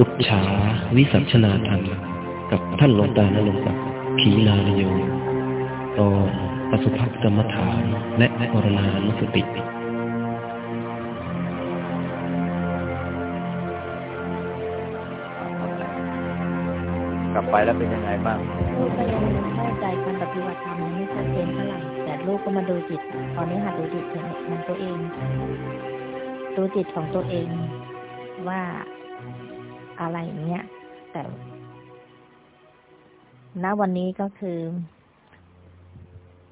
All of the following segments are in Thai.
อุดฉาวิสัชนาธรรมกับท่านหลวงตานรงศักดิ์ขีลาลโยตอนปสุภกรรมฐานและปรณานุสติกลับไปแล้วเป็นยังไงบ้างลูกก็ยังเข้าใจการปฏิบัติธรรมยังไม่ชัดเจนเท่าไหร่แต่ลูกก็มาดูจิต ตอนนี้หัดดูจิตของตัวเอง ดูจิตของตัวเองว่า อะไรอย่างเงี้ย แต่ณวันนี้ก็คือ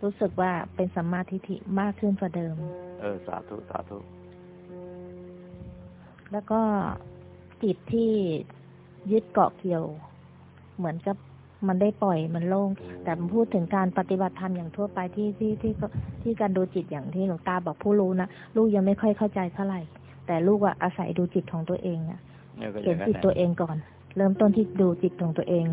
รู้สึกว่าเป็นสัมมาทิฏฐิมากขึ้นกว่าเดิม เออ สาธุ สาธุ แล้วก็จิตที่ยึดเกาะเกี่ยว เหมือนกับมันได้ปล่อยมันโล่ง แต่พูดถึงการปฏิบัติธรรมอย่างทั่วไปที่ที่ที่ที่การดูจิตอย่างที่หลวงตาบอกผู้รู้นะลูกยังไม่ค่อยเข้าใจเท่าไหร่ แต่ลูกว่าอาศัยดูจิตของตัวเองอะ เนี่ยก็อเห็ย่านงนั้นจิตแหละตัวเองก่อน เริ่มต้นที่ดูจิตของตัวเอง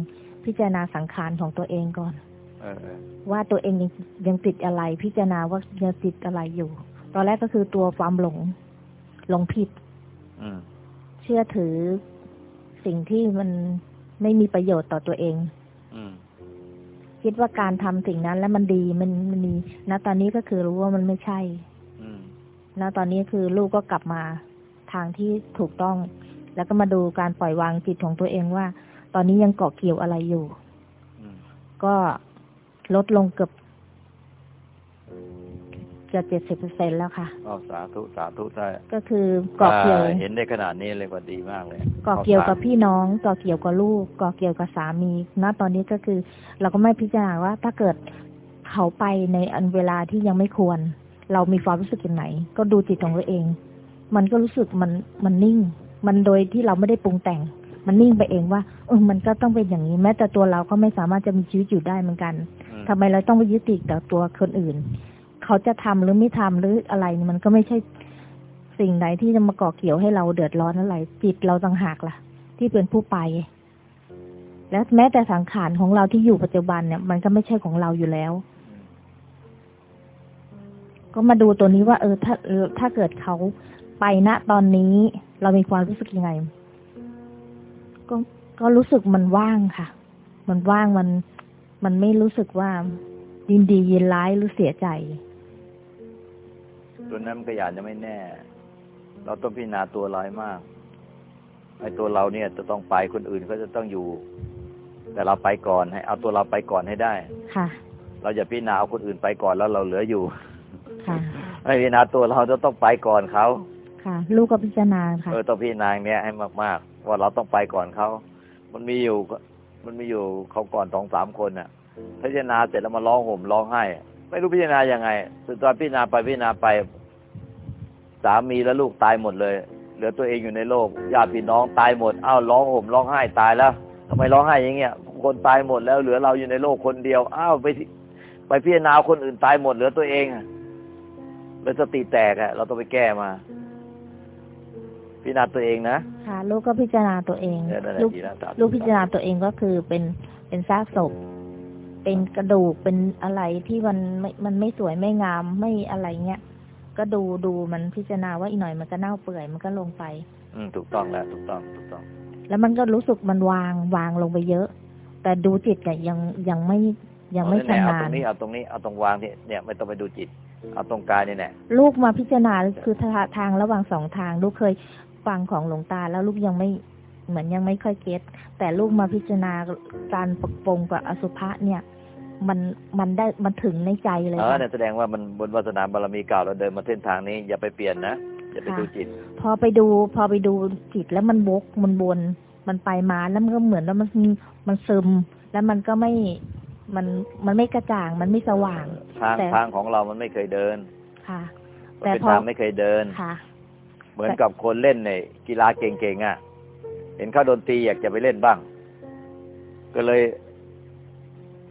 พิจารณาสังขารของตัวเองก่อนเออเออว่าตัวเองยังยังติดอะไร พิจารณาว่ายังติดอะไรอยู่ ตอนแรกก็คือตัวความหลง หลงผิดอืมเชื่อถือสิ่งที่มันไม่มีประโยชน์ต่อตัวเองอืมคิดว่าการทำสิ่งนั้นแล้วมันดีมันมันมีณตอนนี้ก็คือรู้ว่ามันไม่ใช่อืมณตอนนี้คือลูกก็กลับมาทางที่ถูกต้อง แล้วก็มาดูการปล่อยวางจิตของตัวเองว่า ตอนนี้ยังเกาะเกี่ยวอะไรอยู่อืมก็ลดลงเกือบเกือบเจ็ดสิบเปอร์เซ็นแล้วค่ะอ๋อสาธุสาธุใช่ก็คือเกาะเกี่ยวอ่าเห็นได้ขนาดนี้เลยว่าดีมากเลยก่อเกี่ยวกับพี่น้องก่อเกี่ยวกับลูกก่อเกี่ยวกับสามีณตอนนี้ก็คือ เราก็ไม่พิจารณาว่า ถ้าเกิดเขาไปในอันเวลาที่ยังไม่ควร เรามีความรู้สึกอย่างไหน ก็ดูจิตของตัวเอง มันก็รู้สึกมันมันนิ่ง มันโดยที่เราไม่ได้ปรุงแต่ง มันนิ่งไปเองว่าเออมันก็ต้องเป็นอย่างนี้แม้แต่ตัวเราก็ไม่สามารถจะมีชีวิตอยู่ได้เหมือนกันอืมทำไมเราต้องไปยึดติดกับตัวคนอื่น เขาจะทำหรือไม่ทำหรืออะไรนี่มันก็ไม่ใช่สิ่งไหนที่จะมาก่อเกี่ยวให้เราเดือดร้อนอะไรจิตเราต่างหากล่ะ ที่เป็นผู้ไป และแม้แต่สังขารของเราที่อยู่ปัจจุบันเนี่ย มันก็ไม่ใช่ของเราอยู่แล้ว ก็มาดูตัวนี้ว่า เออ ถ้าเออถ้าเกิดเขา ไปณตอนนี้เรามีความรู้สึกยังไง ก็ก็รู้สึกมันว่างค่ะ มันว่างมันมันไม่รู้สึกว่ายินดียินร้ายหรือเสียใจตัวนั้นมันก็อยากจะไม่แน่ เราต้องพิจารณาตัวเราให้มากไอ้ตัวเราเนี่ยจะต้องไปคนอื่นก็จะต้องอยู่ แต่เราไปก่อนให้ เอาตัวเราไปก่อนให้ได้ ค่ะ เราอย่าพิจารณาเอาคนอื่นไปก่อนแล้วเราเหลืออยู่ ค่ะให้พิจารณาตัวเราจะต้องไปก่อนเขา ค่ะ ลูกก็พิจารณาค่ะ เออต้องพิจารณางเนี้ยให้มากๆ ว่าเราต้องไปก่อนเขา มันมีอยู่ มันมีอยู่เขาก่อนสองสามคนน่ะ พิจารณาเสร็จแล้วมาร้องห่มร้องไห้ ไม่รู้พิจารณายังไง สุดท้ายพิจารณาไปพิจารณาไป สามีและลูกตายหมดเลย เหลือตัวเองอยู่ในโลก ญาติพี่น้องตายหมด อ้าวร้องห่มร้องไห้ตายแล้วทำไมร้องไห้อย่างเงี้ย คนตายหมดแล้ว เหลือเราอยู่ในโลกคนเดียว อ้าวไปไปพิจารณาคนอื่นตายหมดเหลือตัวเองเลยสติแตกอะเราต้องไปแก้มา พิจารณาตัวเองนะค่ะลูกก็พิจารณาตัวเองเออนั่นแหละลูกดีแล้วสาธุลูกพิจารณาตัวเองก็คือเป็นเป็นซากศพ เป็นกระดูกเป็นอะไรที่มันไม่มันไม่สวยไม่งามไม่อะไรเงี้ยก็ดูดูมันพิจารณาว่าอีกหน่อยมันก็เน่าเปื่อยมันก็ลงไป อืมถูกต้องแล้วถูกต้องถูกต้อง แล้วมันก็รู้สึกมันวางวางลงไปเยอะ แต่ดูจิตเนี่ยยังยังไม่ยังไม่เอาแน่ๆชำเอานาตรญงนี้เอาตรงนี้เอาตรงวางที่เนี่ยไม่ต้องไปดูจิต เอาตรงกายนี่แหละลูกมาพิจารณาคือทาทางระหว่างสองทาง ลูกเคย ฟังของหลวงตาแล้วลูกยังไม่เหมือนยังไม่ค่อยเก็ตแต่ลูกมาพิจารณาการปกปรงกับอสุภะเนี่ย มันมันได้มันถึงในใจเลยเออค่ะเนี่ยแสดงว่ามันบนวาสนาบารมีเก่าเราเดินมาเส้นทางนี้อย่าไปเปลี่ยนนะอย่าไปค่ะดูจิต พอไปดูพอไปดูจิตแล้วมันบกมันบนมันไปมาแล้วมันก็เหมือนว่ามันมันซึม แล้วมันก็ไม่มันมันไม่กระจ่างมันไม่สว่างทางแต่ทางของเรามันไม่เคยเดินค่ะมันแต่เป็นพอทางไม่เคยเดินค่ะ เหมือนกับคนเล่นในกีฬาเก่งๆอะ เห็นเขาโดนตีอยากจะไปเล่นบ้าง ก็เลย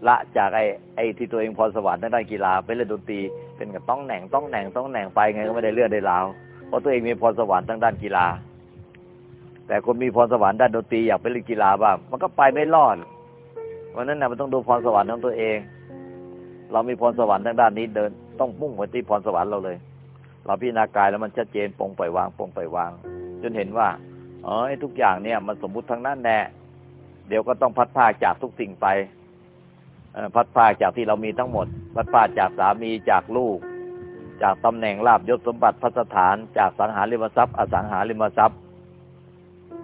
ละจากไอ้ไอ้ที่ตัวเองพรสวรรค์ทางด้านกีฬาไปเล่นดนตรีเป็นกับต้องแหน่งต้องแหน่งต้องแหน่งไปไงก็ไม่ได้เลือนได้ราวเพราะตัวเองมีพรสวรรค์ทางด้านกีฬา แต่คนมีพรสวรรค์ด้านดนตรีอยากไปเล่นกีฬาบ้างมันก็ไปไม่รอดวันนั้นนะมันต้องดูพรสวรรค์ของตัวเอง เรามีพรสวรรค์ทางด้านนี้เดิน ต้องมุ่งไปที่พรสวรรค์เราเลย เราพิจารณากายแล้วมันชัดเจนปงปล่อยวางปงปล่อยวาง จนเห็นว่าอ๋ออทุกอย่างเนี่ย มันสมมุติทั้งนั้นแน่เดี๋ยวก็ต้องพัดพาจากทุกสิ่งไปพัดพาจากที่เรามีทั้งหมด พัดพาจากสามีจากลูก จากตำแหน่งลาบยศสมบัติพัสถาน จากสังหาริมทรัพย์อสังหาริมทรัพย์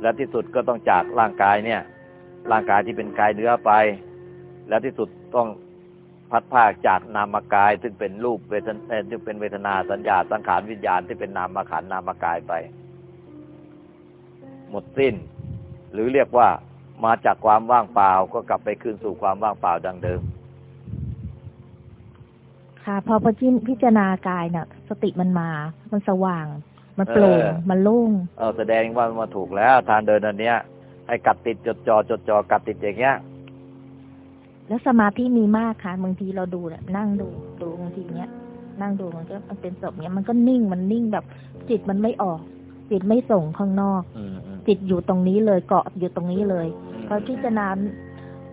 และที่สุดก็ต้องจากร่างกายเนี่ย ร่างกายที่เป็นกายเนื้อไป และที่สุดต้อง พัดภาคจากนามกาย ซึ่งเป็นรูปเวทนาซึ่งเป็นเวทนาสัญญาสังขารวิญญาณที่เป็นนามขันนามกายไป หมดสิ้น หรือเรียกว่ามาจากความว่างเปล่าก็กลับไปคืนสู่ความว่างเปล่าดังเดิม ค่ะ พอพอจินพิจารณากายเนี่ยสติมันมา มันสว่าง มันโปร่งมันโล่งเออแสดงว่ามาถูกแล้ว ทานเดินอันเนี้ยให้กัดติดจดจอจดจอกัดติดอย่างเงี้ย แล้วสมาธิมีมากค่ะบางทีเราดูแบบนั่งดูดูบางทีเนี้ย นั่งดูมันก็มันเป็นศพเนี้ยมันก็นิ่งมันนิ่งแบบ จิตมันไม่ออก จิตไม่ส่งข้างนอกจิตอยู่ตรงนี้เลยเกาะอยู่ตรงนี้เลยพอพิจารณา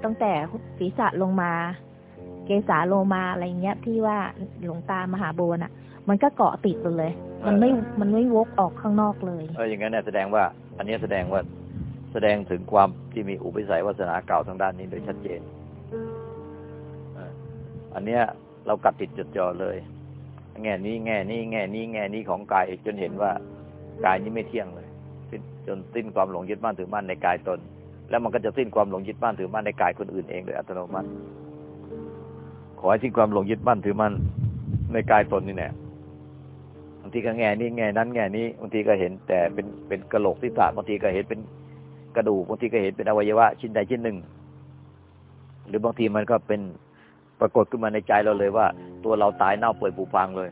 ตั้งแต่ศีรษะลงมา เกษาลงมาอะไรเงี้ยที่ว่าหลวงตามหาโบน่ะ มันก็เกาะติดเลย มันไม่มันไม่วกออกข้างนอกเลยเอออย่างนั้นเนี่ยแสดงว่า อันนี้แสดงว่าแสดงถึงความที่มีอุปสัยวาสนาเก่าทางด้านนี้โดยชัดเจน อันเนี้ยเรากัดติดจดจ่อเลย แง่นี้แง่นี้แง่นี้แง่นี้ของกายจนเห็นว่ากายนี้ไม่เที่ยงเลยจนสิ้นความหลงยึดมั่นถือมั่นในกายตน แล้วมันก็จะสิ้นความหลงยึดมั่นถือมั่นในกายคนอื่นเองโดยอัตโนมัติ ขอให้สิ้นความหลงยึดมั่นถือมั่นในกายตนนี่แน่บางทีก็แง่นี้แง่นั้นแง่นี้บางทีก็เห็นแต่เป็นเป็นกระโหลกศีรษะบางทีก็เห็นเป็นกระดูกบางทีก็เห็นเป็นอวัยวะชิ้นใดชิ้นหนึ่ง หรือบางทีมันก็เป็น ปรากฏขึ้นมาในใจเราเลยว่า ตัวเราตายเน่าเปื่อยผุพังเลย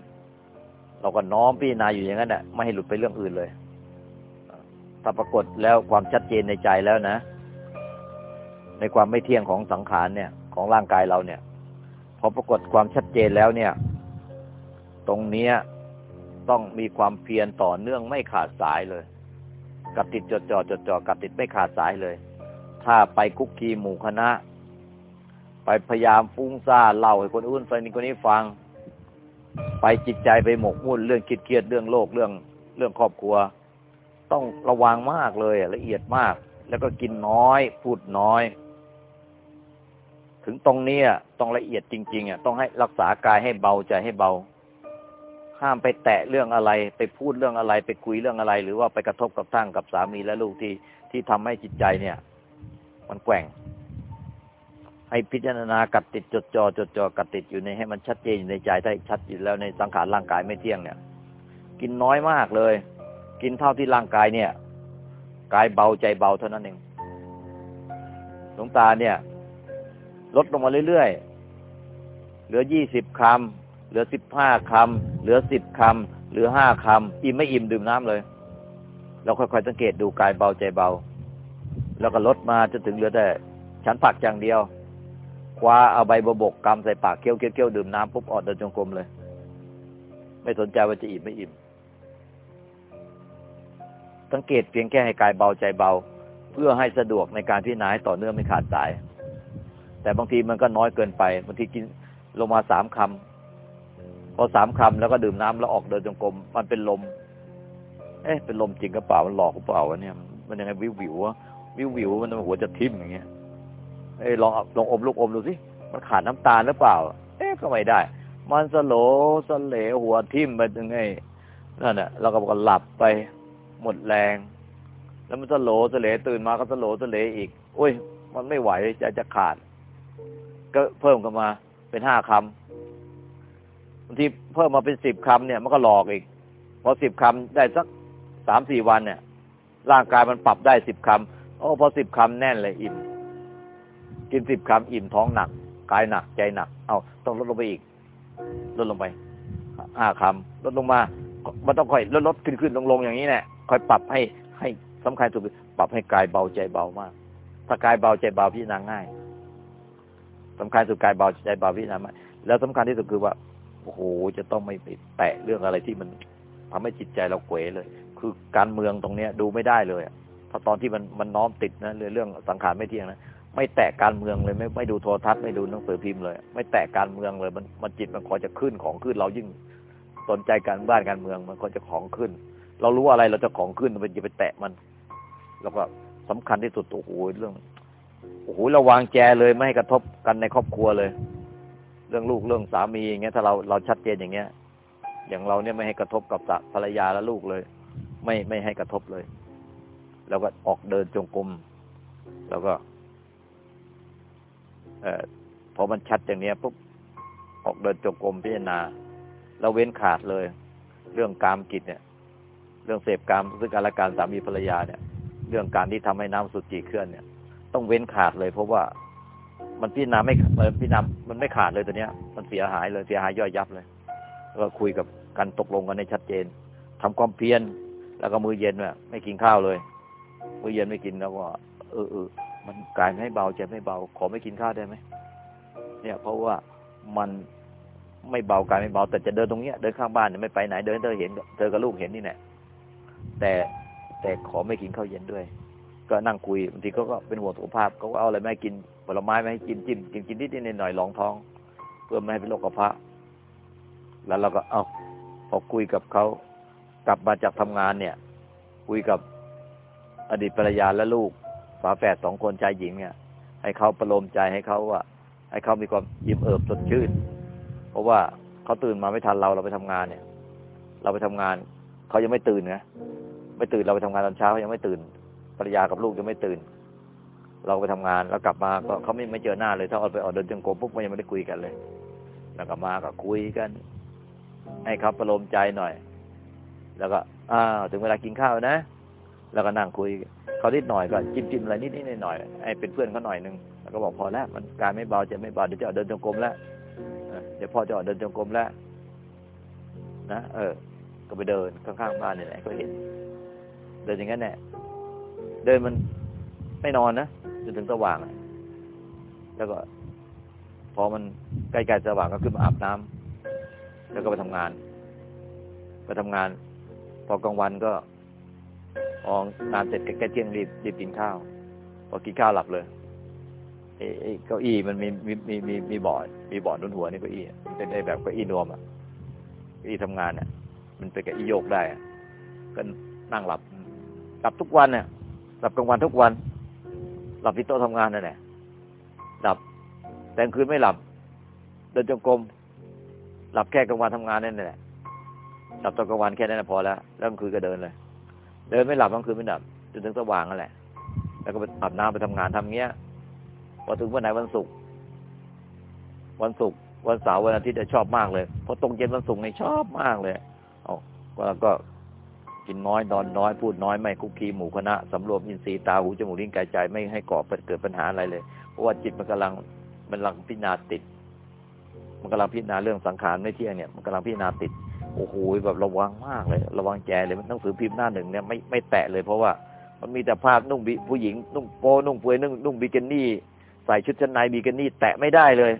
เราก็น้อมพิจารณาอยู่อย่างนั้นแหละไม่ให้หลุดไปเรื่องอื่นเลยถ้าปรากฏแล้วความชัดเจนในใจแล้วนะ ในความไม่เที่ยงของสังขารเนี่ย ของร่างกายเราเนี่ย พอปรากฏความชัดเจนแล้วเนี่ย ตรงเนี้ยต้องมีความเพียรต่อเนื่องไม่ขาดสายเลยกับติดจดจ่อจดจ่อกับติดไม่ขาดสายเลย ถ้าไปคุกคีหมู่คณะ ไปพยายามฟุ้งซ่านเล่าให้คนอื่นฟังนี่คนนี้ฟัง ไปจิตใจไปหมกมุ่นเรื่องคิดเครียดเรื่องโลกเรื่องเรื่องครอบครัว ต้องระวังมากเลยละเอียดมาก แล้วก็กินน้อย พูดน้อย ถึงตรงนี้ต้องละเอียดจริง ๆอะต้องให้รักษากายให้เบาใจให้เบาห้ามไปแตะเรื่องอะไร ไปพูดเรื่องอะไร ไปคุยเรื่องอะไร หรือว่าไปกระทบกับทั้งกับสามีและลูกที่ที่ทำให้จิตใจเนี่ย มันแกว่ง ให้พิจารณากัดติดจดจอ่อจดจ่อกัดติดอยู่ในให้มันชัดเจนอยู่ในใจถ้ชัดอยู่แล้วในสังขารร่างกายไม่เที่ยงเนี่ย กินน้อยมากเลย กินเท่าที่ร่างกายเนี่ยกายเบาใจเบาเท่านั้นเองหลวงตาเนี่ย ลดลงมาเรื่อยๆเหลือยี่สิบคำเหลือสิบห้าคำเหลือสิบคำเหลือห้าคำอิ่มไม่อิ่มดื่มน้ำเลย เราค่อยๆสังเกตดูกายเบาใจเบา แล้วก็ลดมาจนถึงเหลือแต่ฉันผักอย่างเดียว คว้าเอาใบบกกำใส่ปากเคี้ยวเคี้ยวดื่มน้ำปุ๊บออกเดินจงกรมเลย ไม่สนใจว่าจะอิ่มไม่อิ่ม สังเกตเพียงแค่ให้กายเบาใจเบา เพื่อให้สะดวกในการพิจารณาต่อเนื่องไม่ขาดสาย แต่บางทีมันก็น้อยเกินไปบางทีกินลงมาสามคำพอสามคำแล้วก็ดื่มน้ำแล้วออกเดินจงกรมมันเป็นลม เอ๊ะเป็นลมจริงกระเป๋ามันหลอกกระเป๋าวะเนี่ย มันยังไงวิววิววะวิววิวมันหัวจะทิ่มอย่างเงี้ย ลองลองอมลูกอมดูสิมันขาดน้ำตาลหรือเปล่า เอ๊ะก็ไม่ได้ มันสะโหลสะเหลหัวทิ่มไปถึงไงนั่นแหละเราก็บอกหลับไปหมดแรง แล้วมันสะโหลสะเหลตื่นมาก็สะโหลสะเหลอีกโอ้ย มันไม่ไหวใจจะขาด ก็เพิ่มกันมาเป็นห้าคำบางทีเพิ่มมาเป็นสิบคำเนี่ย มันก็หลอกอีกพอสิบคำได้สักสามสี่วันเนี่ย ร่างกายมันปรับได้สิบคำโอ้พอสิบคำแน่นเลยอิ่ม กินสิบคำอิ่มท้องหนัก กายหนัก ใจหนัก เอาต้องลดลงไปอีก ลดลงไปห้าคำลดลงมามันต้องค่อยลดลดขึ้นขึ้นลงลงอย่างนี้แหละค่อยปรับให้ให้สำคัญสุดปรับให้กายเบาใจเบามาก ถ้ากายเบาใจเบาพิจารณาง่ายสำคัญสุดกายเบาใจเบาพิจารณาแล้วสำคัญที่สุดคือว่าโอ้โหจะต้องไม่ไปแตะเรื่องอะไรที่มันทำให้จิตใจเราเกวเลย คือการเมืองตรงเนี้ยดูไม่ได้เลยเพราะตอนที่มันมันน้อมติดนะเรื่องสังขารไม่เที่ยงนะ ไม่แตะการเมืองเลยไม่ไม่ดูโทรทัศน์ไม่ดูหนังสือพิมพ์เลย ไม่แตะการเมืองเลย มันมันจิตมันคอจะขึ้นของขึ้น เรายิ่งสนใจการบ้านการเมืองมันคอจะของขึ้น เรารู้อะไรเราจะของขึ้นมันจะไปแตะมัน แล้วก็สำคัญที่สุดโอ้โหเรื่องโอ้โหระวังแจเลยไม่ให้กระทบกันในครอบครัวเลย เรื่องลูกเรื่องสามีอย่างเงี้ย ถ้าเราเราชัดเจนอย่างเงี้ย อย่างเราเนี่ยไม่ให้กระทบกับภรรยาและลูกเลย ไม่ไม่ให้กระทบเลย แล้วก็ออกเดินจงกรมแล้วก็ เออพอมันชัดอย่างเนี้ยปุ๊บออกเดินจงกรมพิจารณาเราเว้นขาดเลย เรื่องกามกิจเนี่ย เรื่องเสพกามซึ่งการละการสามีภรรยาเนี่ย เรื่องการที่ทำให้น้ำสุจิเคลื่อนเนี่ย ต้องเว้นขาดเลย เพราะว่ามันพิจารณาไม่มันพิจารณามันไม่ขาดเลยตัวเนี้ย มันเสียหายเลยเสียหายย่อยยับเลยก็คุยกับกันตกลงกันในชัดเจนทำความเพียรแล้วก็มือเย็นเนี่ยไม่กินข้าวเลย มือเย็นไม่กินแล้วก็เออเออ มันกายไม่เบาใจไม่เบา ขอไม่กินข้าวได้ไหมเนี่ยเพราะว่ามันไม่เบากายไม่เบา แต่จะเดินตรงเนี้ยเดินข้างบ้านเนี่ยไม่ไปไหนเดินเธอเห็นเธอกับลูกเห็นนี่แหละแต่แต่ขอไม่กินข้าวเย็นด้วย ก็นั่งคุยบางทีเขาก็เป็นห่วงสุขภาพเขาก็เอาอะไรไม่ให้กินผลไม้ไม่ให้กินจิ้มกินกินนิดนิดหน่อยรองท้อง เพื่อไม่ให้เป็นโรคกระเพาะแล้วเราก็เอาพอคุยกับเขากลับมาจากทำงานเนี่ย คุยกับอดีตภรรยาและลูก ฝาแฝดสองคนชายหญิงเนี่ย ให้เขาประโลมใจให้เขาว่า ให้เขามีความยิ้มเอิบสดชื่น เพราะว่าเขาตื่นมาไม่ทันเราเราไปทำงานเนี่ย เราไปทำงานเขายังไม่ตื่นนะไม่ตื่นเราไปทำงานตอนเช้าเขายังไม่ตื่นภรรยากับลูกยังไม่ตื่น เราไปทำงานแล้วกลับมาก็เขาไม่ไม่เจอหน้าเลย ถ้าเอาไปออกเดินจงกรมปุ๊บก็ยังไม่ได้คุยกันเลย แล้วกลับมาก็คุยกัน ให้เขาประโลมใจหน่อย แล้วก็อ้าวถึงเวลากินข้าวนะ แล้วก็นั่งคุย เขานิดหน่อยก็จิ้มจิ้มอะไรนิดนิดหน่อยให้เป็นเพื่อนเขาหน่อยนึงแล้วก็บอกพอแล้วมันการไม่เบาจะไม่เบาเดี๋ยวจะออกเดินจงกรมแล้วเดี๋ยวพ่อจะออกเดินจงกรมแล้วนะเออ ก็ไปเดินข้างๆบ้านนี่แหละก็เห็น เดินอย่างนั้นแหละเดินมันไม่นอนนะจนถึงสว่าง แล้วก็พอมันใกล้ๆสว่างก็ขึ้นมาอาบน้ำแล้วก็ไปทำงาน ไปทำงาน พอกลางวันก็ พองานเสร็จใกล้เที่ยงรีบรีบกินข้าวพอกินข้าวหลับเลยเอ้เก้าอี้มันมีมีมีมีมีบอร์ดมีบอร์ดนุนหัวนี่เก้าอี้เป็นได้แบบเก้าอี้นวมอะเก้าอี้ทำงานเนี่ยมันเป็นเก้าอี้โยกได้ก็นั่งหลับหลับทุกวันเนี่ยหลับกลางวันทุกวัน หลับที่โต๊ะทำงานนั่นแหละหลับแต่กลางคืนไม่หลับ เดินจงกรมหลับแค่กลางวันทำงานนั่นแหละหลับตอนกลางวันแค่นั้นพอแล้วแล้วกลางคืนก็เดินเลย เดินไม่หลับกลางคืนไม่หลับจนถึงสว่างนั่นแหละ แล้วก็ไปอาบน้ำไปทำงานทำเงี้ยพอถึงวันไหนวันศุกร์วันศุกร์วันเสาร์วันอาทิตย์จะชอบมากเลยเพอตรงเย็นวันศุกร์นี่ชอบมากเลยเอาก็กินน้อยนอนน้อยพูดน้อยไม่คุกคีหมู่คณะสำรวมอินทรีย์ตาหูจมูกลิ้นกายใจไม่ให้ก่อเกิดปัญหาอะไรเลย เพราะว่าจิตมันกำลังมันกำลังพิจารณาติด มันกำลังพิจารณาเรื่องสังขารไม่เที่ยงเนี่ยมันกำลังพิจารณาติด โอ้โหแบบระวังมากเลย ระวังแจเลยมันหนังสือพิมพ์หน้าหนึ่งเนี่ยไม่ไม่แตะเลยเพราะว่ามันมีแต่ภาพนุ่งบิผู้หญิงนุ่งโปนุ่งปวยนุ่งนุ่งบิกินี่ใส่ชุดชั้นในบิกินี่แตะไม่ได้เลย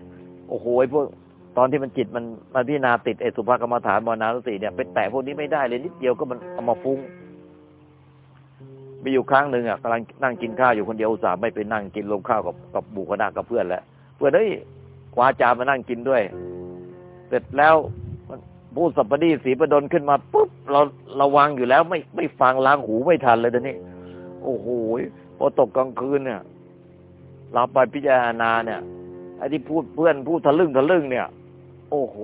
โอ้โหพวกตอนที่มันจิตมันมันพิจารณาติดอสุภกรรมฐานมรณานุสติเนี่ยไปแตะพวกนี้ไม่ได้เลยนิดเดียวก็มันเอามาฟุ้งมีอยู่ครั้งหนึ่งอะกำลังนั่งกินข้าวอยู่คนเดียวอุตส่าห์ไม่ไปนั่งกินลงข้าวกับกับบุคคลกับเพื่อนแล้วเพื่อนเฮ้ยคว้าจานมานั่งกินด้วย เสร็จแล้ว พูดสัปดีสีประดนขึ้นมาปุ๊บเราระวังอยู่แล้ว ไม่ไม่ฟังล้างหูไม่ทันเลยตอนนี้ โอ้โหพอตกกลางคืนเนี่ยเราไปพิจารณาเนี่ยไอ้ที่พูดเพื่อนพูดทะลึ่งทะลึ่งเนี่ย โอ้โห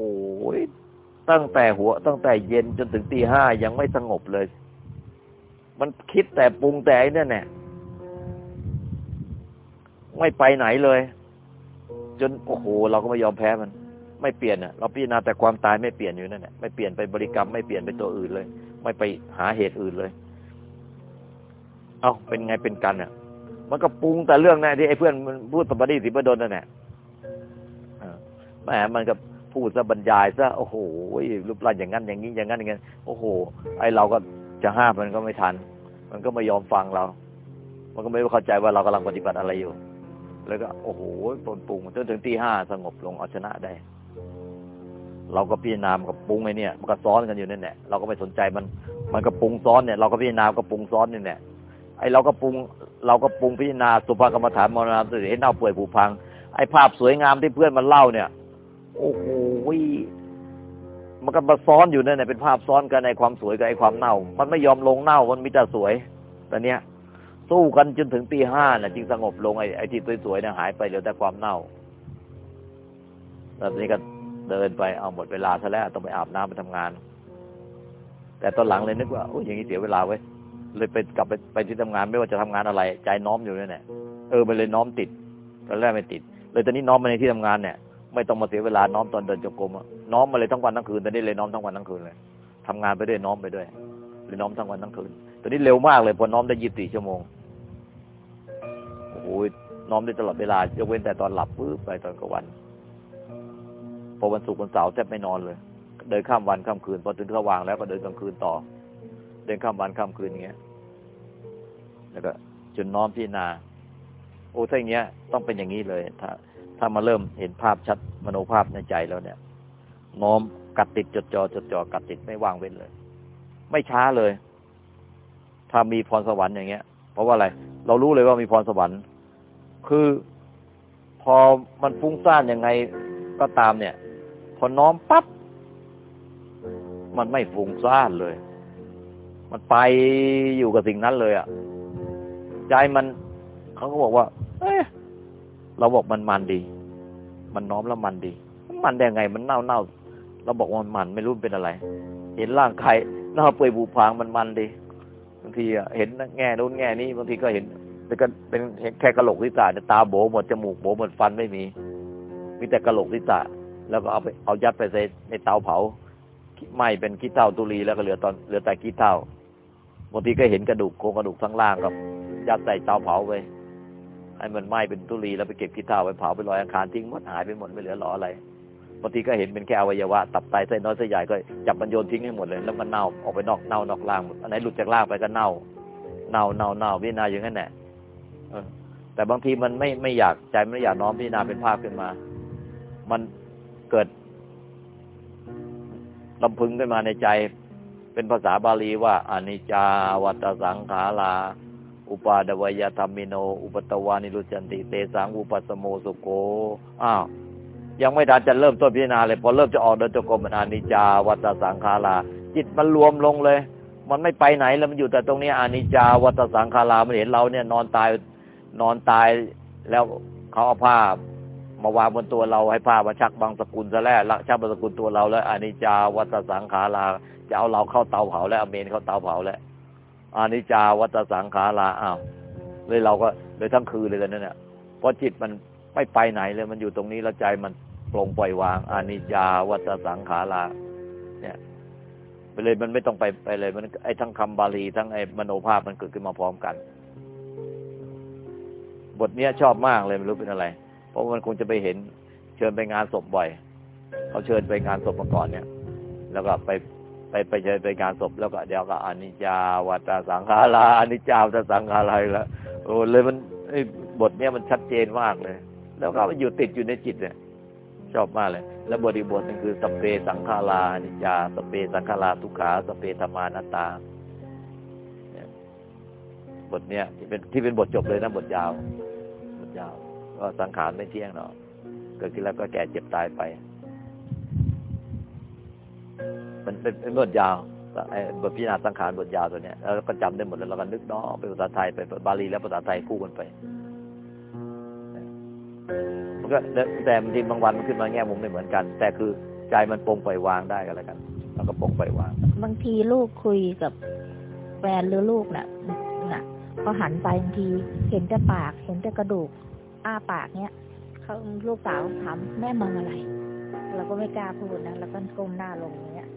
ตั้งแต่หัว ตั้งแต่เย็นจนถึงตีห้ายังไม่สงบเลย มันคิดแต่ปรุงแต่เนี่ยเนี่ยไม่ไปไหนเลย จนโอ้โห เราก็ไม่ยอมแพ้มัน ไม่เปลี่ยนอะเราพิจารณาแต่ความตายไม่เปลี่ยนอยู่นั่นแหละไม่เปลี่ยนไปบริกรรมไม่เปลี่ยนไปตัวอื่นเลย ไม่ไปหาเหตุอื่นเลย เอา้าเป็นไงเป็นกันอะ มันก็ปรุงแต่เรื่องนั้นที่ไอ้เพื่อนมันพูดสมบัติสิบดลนั่นแหละแหมมันก็พูดซะบรรยายซะโอ้โหรูปร่างอย่างนั้นอย่างนี้อย่างนั้นอย่างนี้โอ้โห ไอเราก็จะห้ามมันก็ไม่ทัน มันก็ไม่ยอมฟังเรา มันก็ไม่เข้าใจว่าเรากำลังปฏิบัติอะไรอยู่ แล้วก็ โอ้โหปนปรุงจนถึงตีห้าสงบลงเอาชนะได้ เราก็พิจารณากับปรุงไอ้นี่มันก็ซ้อนกันอยู่นั่นแหละเราก็ไม่สนใจมัน มันก็ปรุงซ้อนเนี่ยเราก็พิจารณาก็ปรุงซ้อนนี่แหละไอเราก็ปรุงเราก็ปรุงพิจารณาสุภกรรมฐานมรณะสติให้เน่าเปื่อยผุพัง ไอภาพสวยงามที่เพื่อนมันเล่าเนี่ย โอ้โหมันก็มาซ้อนอยู่นั่นแหละเป็นภาพซ้อนกันในความสวยกับไอ้ความเน่า มันไม่ยอมลงเน่ามันมีแต่สวยแต่เนี้ยสู้กันจนถึงตีห้าน่ะจึงสงบลงไอ้ไอ้ที่สวยๆเนี่ยหายไปเหลือแต่ความเน่าแล้วนี้ก็ เดินไปเอาหมดเวลาซะแล้วต้องไปอาบน้ำไปทำงาน แต่ตอนหลังเลยนึกว่าโอ้ยอย่างนี้เสียเวลาไว้ยเลยไปกลับไปไปที่ทำงานไม่ว่าจะทำงานอะไร ใจน้อมอยู่เนี่ยแหละเออไปเลยน้อมติดตอนแรกไม่ติด เลยตอนนี้น้อมมาในที่ทำงานเนี่ย ไม่ต้องมาเสียเวลาน้อมตอนเดินจงกรมน้อมมาเลยทั้งวันทั้งคืนตอนนี้เลยน้อมทั้งวันทั้งคืนเลยทำงานไปด้วยน้อมไปด้วยเลยน้อมทั้งวันทั้งคืนตอนนี้เร็วมากเลยพอน้อมได้ยี่สิบสี่ชั่วโมงโอ้โหน้อมได้ตลอดเวลายกเว้นแต่ตอนหลับปุ๊บไปตอนกลางวัน พอวันศุกร์วันเสาร์แทบไม่นอนเลย เดินข้ามวันข้ามคืนพอถึงเขาวางแล้วก็เดินกลางคืนต่อ เดินข้ามวันข้ามคืนอย่างเงี้ย แล้วก็จนน้อมพิจารณาโอ้ถ้าอย่างเงี้ย ต้องเป็นอย่างนี้เลย ถ้า ถ้ามาเริ่มเห็นภาพชัดมโนภาพในใจแล้วเนี่ยน้อมกัดติดจดจอจดจอกัดติดไม่ว่างเว้นเลย ไม่ช้าเลย ถ้ามีพรสวรรค์อย่างเงี้ย เพราะว่าอะไร เรารู้เลยว่ามีพรสวรรค์ คือพอมันฟุ้งซ่านยังไงก็ตามเนี่ย อน้อมปั๊บมันไม่ฟุ้งซ่านเลย มันไปอยู่กับสิ่งนั้นเลยอะ่ะใจมันเขาก็บอกว่า เอ๊ะเราบอกมันมันดี มันน้อมแล้วมันดีมันได้ไงมันเน่าเน่าเราบอกว่ามันมันไม่รู้เป็นอะไร เห็นร่างใครเน่าเปื่อยบูพางมันมันดีบางทีอะเห็นแง่นู้นแง่นี้บางทีก็เห็นเป็นก็เป็นแค่กระโหลกศีรษะตาโบหมดจมูกโบหมดฟันไม่มี มีแต่กระโหลกศีรษะ แล้วก็เอาไปเอายัดไปใส่ในเตาเผาไหม้เป็นขี้เถ้าตุลีแล้วก็เหลือตอนเหลือแต่ขี้เถ้าบางทีก็เห็นกระดูกโครงกระดูกทั้งล่างก็ยัดใส่เตาเผาไปให้มันไหม้เป็นตุลีแล้วไปเก็บขี้เถ้าไปเผาไปลอยอังคารทิ้งหมดหายไปหมดไม่เหลือหลออะไรบางทีก็เห็นเป็นแค่อวัยวะตับไตไส้น้อยไส้ใหญ่ก็จับมันโยนทิ้งให้หมดเลย แล้วมันเน่าออกไปนอกเน่านอกล่างอันไหนหลุดจากล่างไปก็เน่า เน่าเน่าเน่าพิจารณาอย่างนั้นแหละแต่บางทีมันไม่ไม่อยากใจไม่อยากน้อมพิจารณาเป็นภาพขึ้นมา มัน เกิดลำพึงขึ้นมาในใจ เป็นภาษาบาลีว่าอนิจจาวัตสังขาราอุปาดวยธรรมิโน อุปตวานิรุจันติเตสังอุปสโมสุโกอ้าวยังไม่ทันจะเริ่มต้นพิจารณาเลยพอเริ่มจะออกเดินจงกรมมันอนิจจาวัตสังขาราจิตมันรวมลงเลย มันไม่ไปไหนแล้วมันอยู่แต่ตรงนี้อนิจจาวัตสังขารามันเห็นเราเนี่ยนอนตายนอนตายแล้วเขาเอาผ้า มาวางบนตัวเราให้ผ้ามาชักบางสกุลซะแล้วละชักบางสกุลตัวเราแล้วอานิจจาวัตสังขาราจะเอาเราเข้าเตาเผาแล้วเอาเมนเข้าเตาเผาแล้วอานิจจาวัตสังขาราอ้าวเลยเราก็เลยทั้งคืนเลยกันนั่นเนี่ยเพราะจิตมันไม่ไปไหนเลยมันอยู่ตรงนี้แล้วใจมันปลงปล่อยวางอานิจจาวัตสังขาราเนี่ยไปเลยมันไม่ต้องไปไปเลย มันไอ้ทั้งคำบาลีทั้งไอ้มโนภาพมันเกิดขึ้นมาพร้อมกัน บทเนี้ยชอบมากเลยไม่รู้เป็นอะไร เพราะมันคงจะไปเห็นเชิญไปงานศพบ่อยเขาเชิญไปงานศพมาก่อนเนี่ย แล้วก็ไปไปไปเชิญไปงานศพแล้วก็เดี๋ยวก็อนิจจาวัตสังขาราอนิจจาวัตสังขาราแล้วโอ้เลยมันบทเนี้ยมันชัดเจนมากเลย แล้วก็มันอยู่ติดอยู่ในจิตเนี่ยชอบมากเลย แล้วบทอีกบทหนึงคือสพเปสังขาราอนิจจาสพเปสังขาราทุกขาสพเปธรรมานตาบทเนี้ยที่เป็นที่เป็นบทจบเลยนะบทยาว บทยาว ก็สังขารไม่เที่ยงเนาะเกิดขึ้นแล้วก็แก่เจ็บตายไป มันเป็นเป็นบทยาวไอ้บทพิจารณาสังขารบทยาวตัวเนี้ยแล้วก็จำได้หมดแล้วเราก็นึกเนาะไปภาษาไทยไปบาลีแล้วภาษาไทยคู่กันไปมันก็แต่บางทีบางวันมันขึ้นมาแง่มุมไม่เหมือนกัน แต่คือใจมันปลงปล่อยวางได้ก็แล้วกันแล้วก็ปลงปล่อยวาง บางทีลูกคุยกับแฟนหรือลูกน่ะน่ะพอหันไปบางทีเห็นแต่ปาก เห็นแต่กระดูก อ้าปากเนี้ยเขาลูกสาวถามแม่มองอะไรเราก็ไม่กล้าพูดนะแล้วก็ก้มหน้าลงอย่างเงี้ย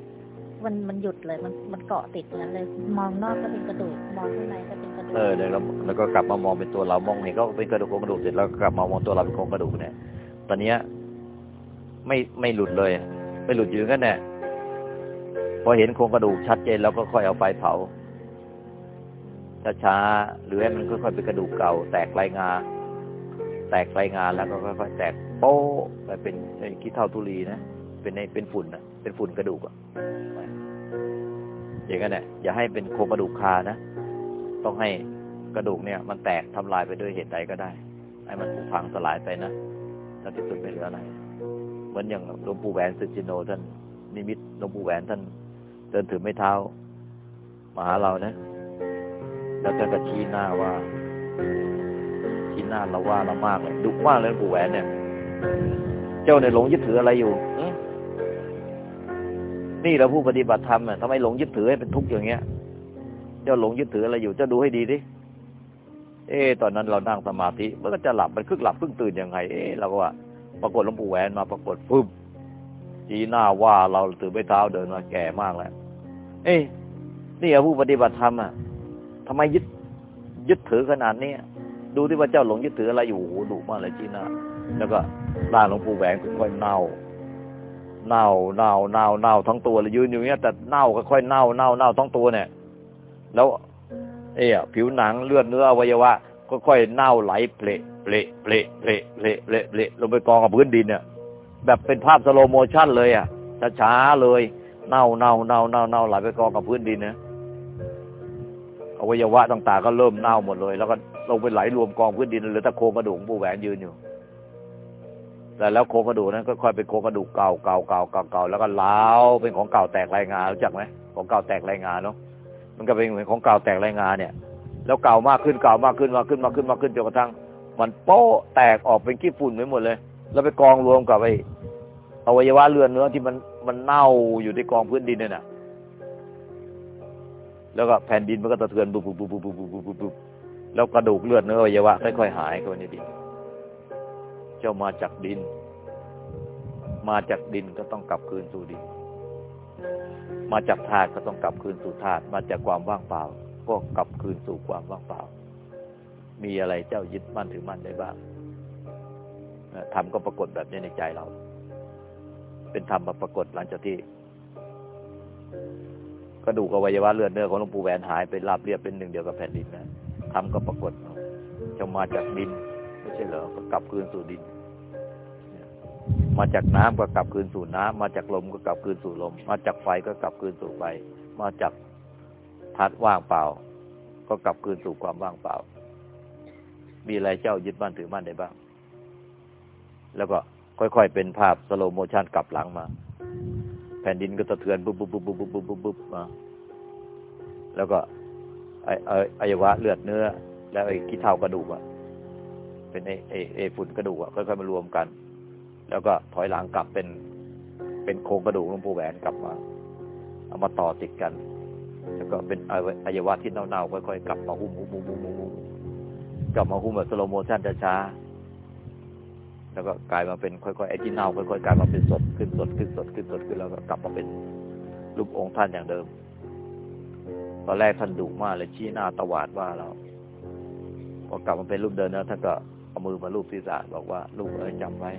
มันมันหยุดเลยมันมันเกาะติดนั้นเลย มองนอกก็เป็นกระดูกมองข้างในก็เป็นกระดูกเออเดี๋ยวเราแล้วก็กลับมามองเป็นตัวเรามองเห็นก็เป็นกระดูกโครงกระดูกเสร็จแล้วกลับมามองตัวเราเป็นโครงกระดูกเนี่ย ตอนเนี้ยไม่ไม่หลุดเลย ไม่หลุดอยู่กันแน่พอเห็นโครงกระดูกชัดเจนแล้วก็ค่อยเอาไฟเผาช้าๆหรือให้มันค่อยๆเป็นกระดูกเก่าแตกรายงา แตกรายงานแล้วก็ค่อยๆแตกโป๊ะไปเป็นไอ้ขี้เท่าทุลีนะเป็นในเป็นฝุ่นนะเป็นฝุ่นกระดูกอะอย่างนั้นแหละอย่าให้เป็นโครงกระดูกคานะต้องให้กระดูกเนี่ย มันแตกทำลายไปด้วยเหตุใดก็ได้ ให้มันผุพังสลายไปนะแล้วที่สุดไม่เหลืออะไรเหมือนอย่างหลวงปู่แหวนสุจิโนท่านนิมิตหลวงปู่แหวนท่านเดินถือไม้เท้ามาหาเรานะแล้วท่านก็ชี้หน้าว่า ที่น้าเราว่าเรามากเลยดุมากเลยปู่แหวนเนี่ย เจ้าเนี่ยหลงยึดถืออะไรอยู่นี่เราผู้ปฏิบัติธรรมเนี่ยทำไมหลงยึดถือให้เป็นทุกข์อย่างเงี้ย เจ้าหลงยึดถืออะไรอยู่ เจ้าดูให้ดีดิเอ๊ตอนนั้นเรานั่งสมาธิมันก็จะหลับมันครึ่งหลับครึ่งตื่นยังไง เอ๊เราก็ว่า ปรากฏหลวงปู่แหวนมาปรากฏฟึบจีหน้าว่าเราถือไม้เท้าเดินมาแก่มากแล้ว เอ๊นี่ผู้ปฏิบัติธรรมอะทำไมยึดยึดถือขนาดนี้ ดูที่ว่าเจ้าหลงยึดถืออะไรอยู่โอ้ดุมากเลยจีน้าแล้วก็ร่างหลวงปู่แหวนค่อยเน่าเน่าเน่าเน่าเน่าทั้งตัวเลยยืนอยู่เนี้ยแต่เน่าก็ค่อยเน่าเน่าเน่าทั้งตัวเนี่ย แล้วเอ๊ะผิวหนังเลือดเนื้ออวัยวะก็ค่อยเน่าไหลเพลเพลเพลเพลเพลเพลเพลลงไปกองกับพื้นดินเนี่ยแบบเป็นภาพ slow motion เลยอะช้าๆเลย เน่าเน่าเน่าเน่าเน่าไหลไปกองกับพื้นดินเนี่ยอวัยวะต่างๆก็เริ่มเน่าหมดเลย แล้วก็ ลงไปไหลรวมกองพื้นดินเหลือแต่โครงกระดูกปู่แหวนยืนอยู่ แต่แล้วโครงกระดูกนั้นก็ค่อยเป็นโครงกระดูกเก่าเก่าเก่าเก่าเก่าแล้วก็ล้าวเป็นของเก่าแตกรายงานรู้จักไหมของเก่าแตกรายงานเนาะมันก็เป็นเหมือนของเก่าแตกรายงานเนี่ย แล้วเก่ามากขึ้นเก่ามากขึ้นมากขึ้นมากขึ้นมากขึ้นจนกระทั่ง มันโป๊แตกออกเป็นขี้ฝุ่นไปหมดเลย แล้วไปกองรวมกับไออวัยวะเลือนเนื้อที่มันมันเน่าอยู่ในกองพื้นดินเนี่ยนะแล้วก็แผ่นดินมันก็ตะเทือนบุบบุบบุบบุบบุบบุบ แล้วกระดูกเลือดเนื้ออวัยวะค่อยๆหายเข้าไปในดิน เจ้ามาจากดิน มาจากดินก็ต้องกลับคืนสู่ดิน มาจากธาตุก็ต้องกลับคืนสู่ธาตุมาจากความว่างเปล่า ก็กลับคืนสู่ความว่างเปล่า มีอะไรเจ้ายึดมั่นถือมั่นได้บ้างธรรมก็ปรากฏแบบนี้ในใจเรา เป็นธรรมมาปรากฏหลังจากที่กระดูกอวัยวะเลือดเนื้อของหลวงปู่แหวนหายไปราบเรียบเป็นหนึ่งเดียวกับแผ่นดินนะ ธรรมก็ปรากฏจะมาจากดิน ไม่ใช่เหรอก็กลับคืนสู่ดิน มาจากน้ำก็กลับคืนสู่น้ำมาจากลมก็กลับคืนสู่ลม มาจากไฟก็กลับคืนสู่ไฟ มาจากพัดว่างเปล่า ก็กลับคืนสู่ความว่างเปล่า มีอะไรเจ้ายึดมั่นถือมั่นได้บ้าง แล้วก็ค่อยๆเป็นภาพสโลโมชันกลับหลังมา แผ่นดินก็สะเทือนปุ๊บปุ๊บปุ๊บปุ๊บปุ๊บบุ๊บมาแล้วก็ อไออวัยวะเลือดเนื้อ แล้วไอ้ขี้เถ้ากระดูกอะเป็นไอไอไอฝุ่นกระดูกอะค่อยๆมารวมกัน แล้วก็ถอยหลังกลับเป็นเป็นโครงกระดูกหลวงปู่แหวนกลับมา เอามาต่อติดกัน แล้วก็เป็นอวัยวะที่เน่าๆค่อยๆกลับมาหุ้มหุ้มหุ้มหุ้มหุ้มกลับมาหุ้มแบบ slow motion ช้าๆแล้วก็กลายมาเป็นค่อยๆไอ้ที่เน่าค่อยๆกลายมาเป็นสดขึ้นสดขึ้นสดขึ้นสดขึ้นแล้วก็กลับมาเป็นรูปองค์ท่านอย่างเดิม ตอนแรกท่านดุมากเลยชี้หน้าตวาดว่าเราพอกลับมาเป็นรูปเดินแล้วท่านก็เอามือมาลูบศีรษะบอกว่า ลูกเอ้ยจำไว้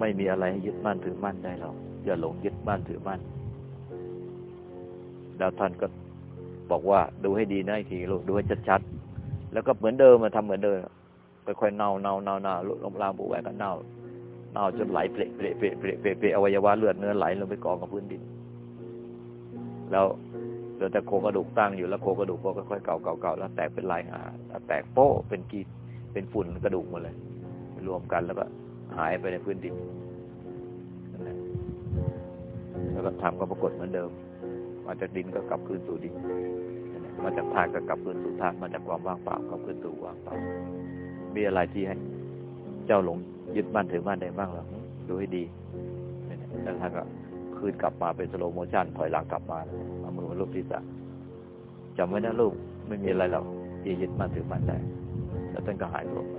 ไม่มีอะไรให้ยึดมั่นถือมั่นได้หรอกอย่าหลงยึดมั่นถือมั่นแล้วท่านก็บอกว่าดูให้ดีนะอีกทีลูกดูให้ชัดๆแล้วก็เหมือนเดิมมาทำเหมือนเดิมค่อยๆเน่าเน่าเน่าเน่าลงลางปูแหวนก็เน่าเน่าจนไหลเปรเปรเปรเปรเปรเปรอวัยวะเลือดเนื้อไหลลงไปกองกับพื้นดิน แล้ว เหลือแต่โครงกระดูกตั้งอยู่แล้วโครงกระดูกก็ค่อยๆเก่าเก่าเก่าแล้วแตกเป็นลายหาแตกโป๊ะเป็นกีเป็นฝุ่นกระดูกหมดเลยรวมกันแล้วก็หายไปในพื้นดินแล้วก็ทำก็ปรากฏเหมือนเดิม มาจากดินก็กลับคืนสู่ดินมาจากธาตุก็กลับคืนสู่ธาตุมาจากความว่างเปล่ากลับคืนสู่ว่างเปล่ามีอะไรที่ให้ เจ้าหลงยึดมั่นถือมั่นได้บ้างหรอดูให้ดีแล้วท่านก็คืนกลับมาเป็นสโลโมชันถอยหลังกลับมา เอามือมาลูบศีรษะจำไว้นะลูกไม่มีอะไรหรอกที่ยึดมั่นถือมั่นได้แล้วท่านก็หายตัวไป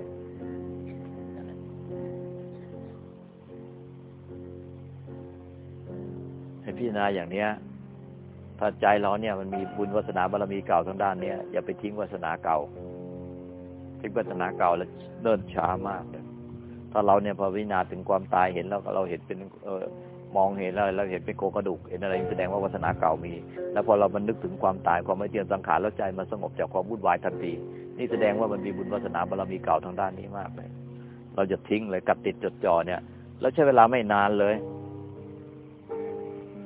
ให้พิจารณาอย่างเนี้ย ถ้าใจเราเนี่ยมันมีบุญวาสนาบารมีเก่าทางด้านเนี้ยอย่าไปทิ้งวาสนาเก่า ทิ้งวาสนาเก่าแล้วเดินช้ามากเลยถ้าเราเนี่ยพอวินาถึงความตายเห็นแล้วเราเห็นเป็นเออ มองเห็นแล้วเราเห็นเป็นโครงกระดูกเห็นอะไรแสดงว่าวาสนาเก่ามี แล้วพอเรามันนึกถึงความตายความไม่เที่ยงสังขารแล้วใจมันสงบจากความวุ่นวายทันที นี่แสดงว่ามันมีบุญวาสนาบารมีเก่าทางด้านนี้มากเลย เราจะทิ้งเลยกับติดจดจ่อเนี่ย แล้วใช้เวลาไม่นานเลย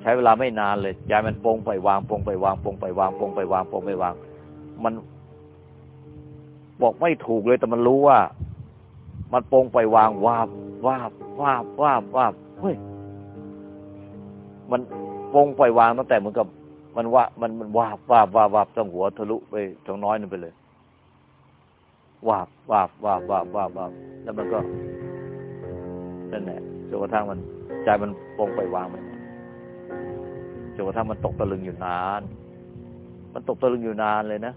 ใช้เวลาไม่นานเลยใจมันปงไปวางปงไปวางปงไปวางปงไปวางปงไปวาง มันบอกไม่ถูกเลยแต่มันรู้ว่า มันปงไปวางวาบวาบวาบวาบวาบเฮ้ย มันปงปล่อยวางตั้งแต่เหมือนกับ มันว่ามันมันวาบวาบวาบวาบตั้งหัวทะลุไปทางน้อยนึงไปเลยวาบวาบวาบวาบวาบวาบแล้วมันก็นั่นแหละจนกระทั่งมันใจมันปรงไปวางไปจนกระทั่งมันตกตะลึงอยู่นาน มันตกตะลึงอยู่นานเลยนะ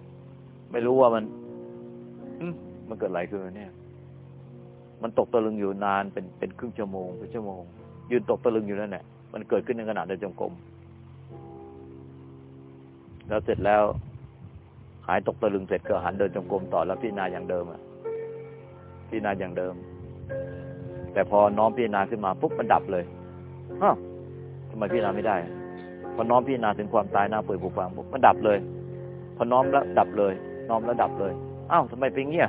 ไม่รู้ว่ามันอมันเกิดอะไรขึ้นเนี่ย มันตกตะลึงอยู่นานเป็นเป็นครึ่งชั่วโมงเป็นชั่วโมงยืนตกตะลึงอยู่นั่นแหละ มันเกิดขึ้นในขณะเดินจงกรมแล้วเสร็จแล้ว หายตกตะลึงเสร็จก็หันเดินจงกรมต่อแล้วพิจารณาอย่างเดิมอะพิจารณาอย่างเดิม แต่พอน้อมพิจารณาขึ้นมาปุ๊บมันดับเลยฮะทำไมพิจารณาไม่ได้ พอน้อมพิจารณาถึงความตายหน้าเปิดบุฟังปุ๊บมันดับเลย พอน้อมแล้วดับเลย น้อมแล้วดับเลยอ้าวทำไมเป็นเงี้ย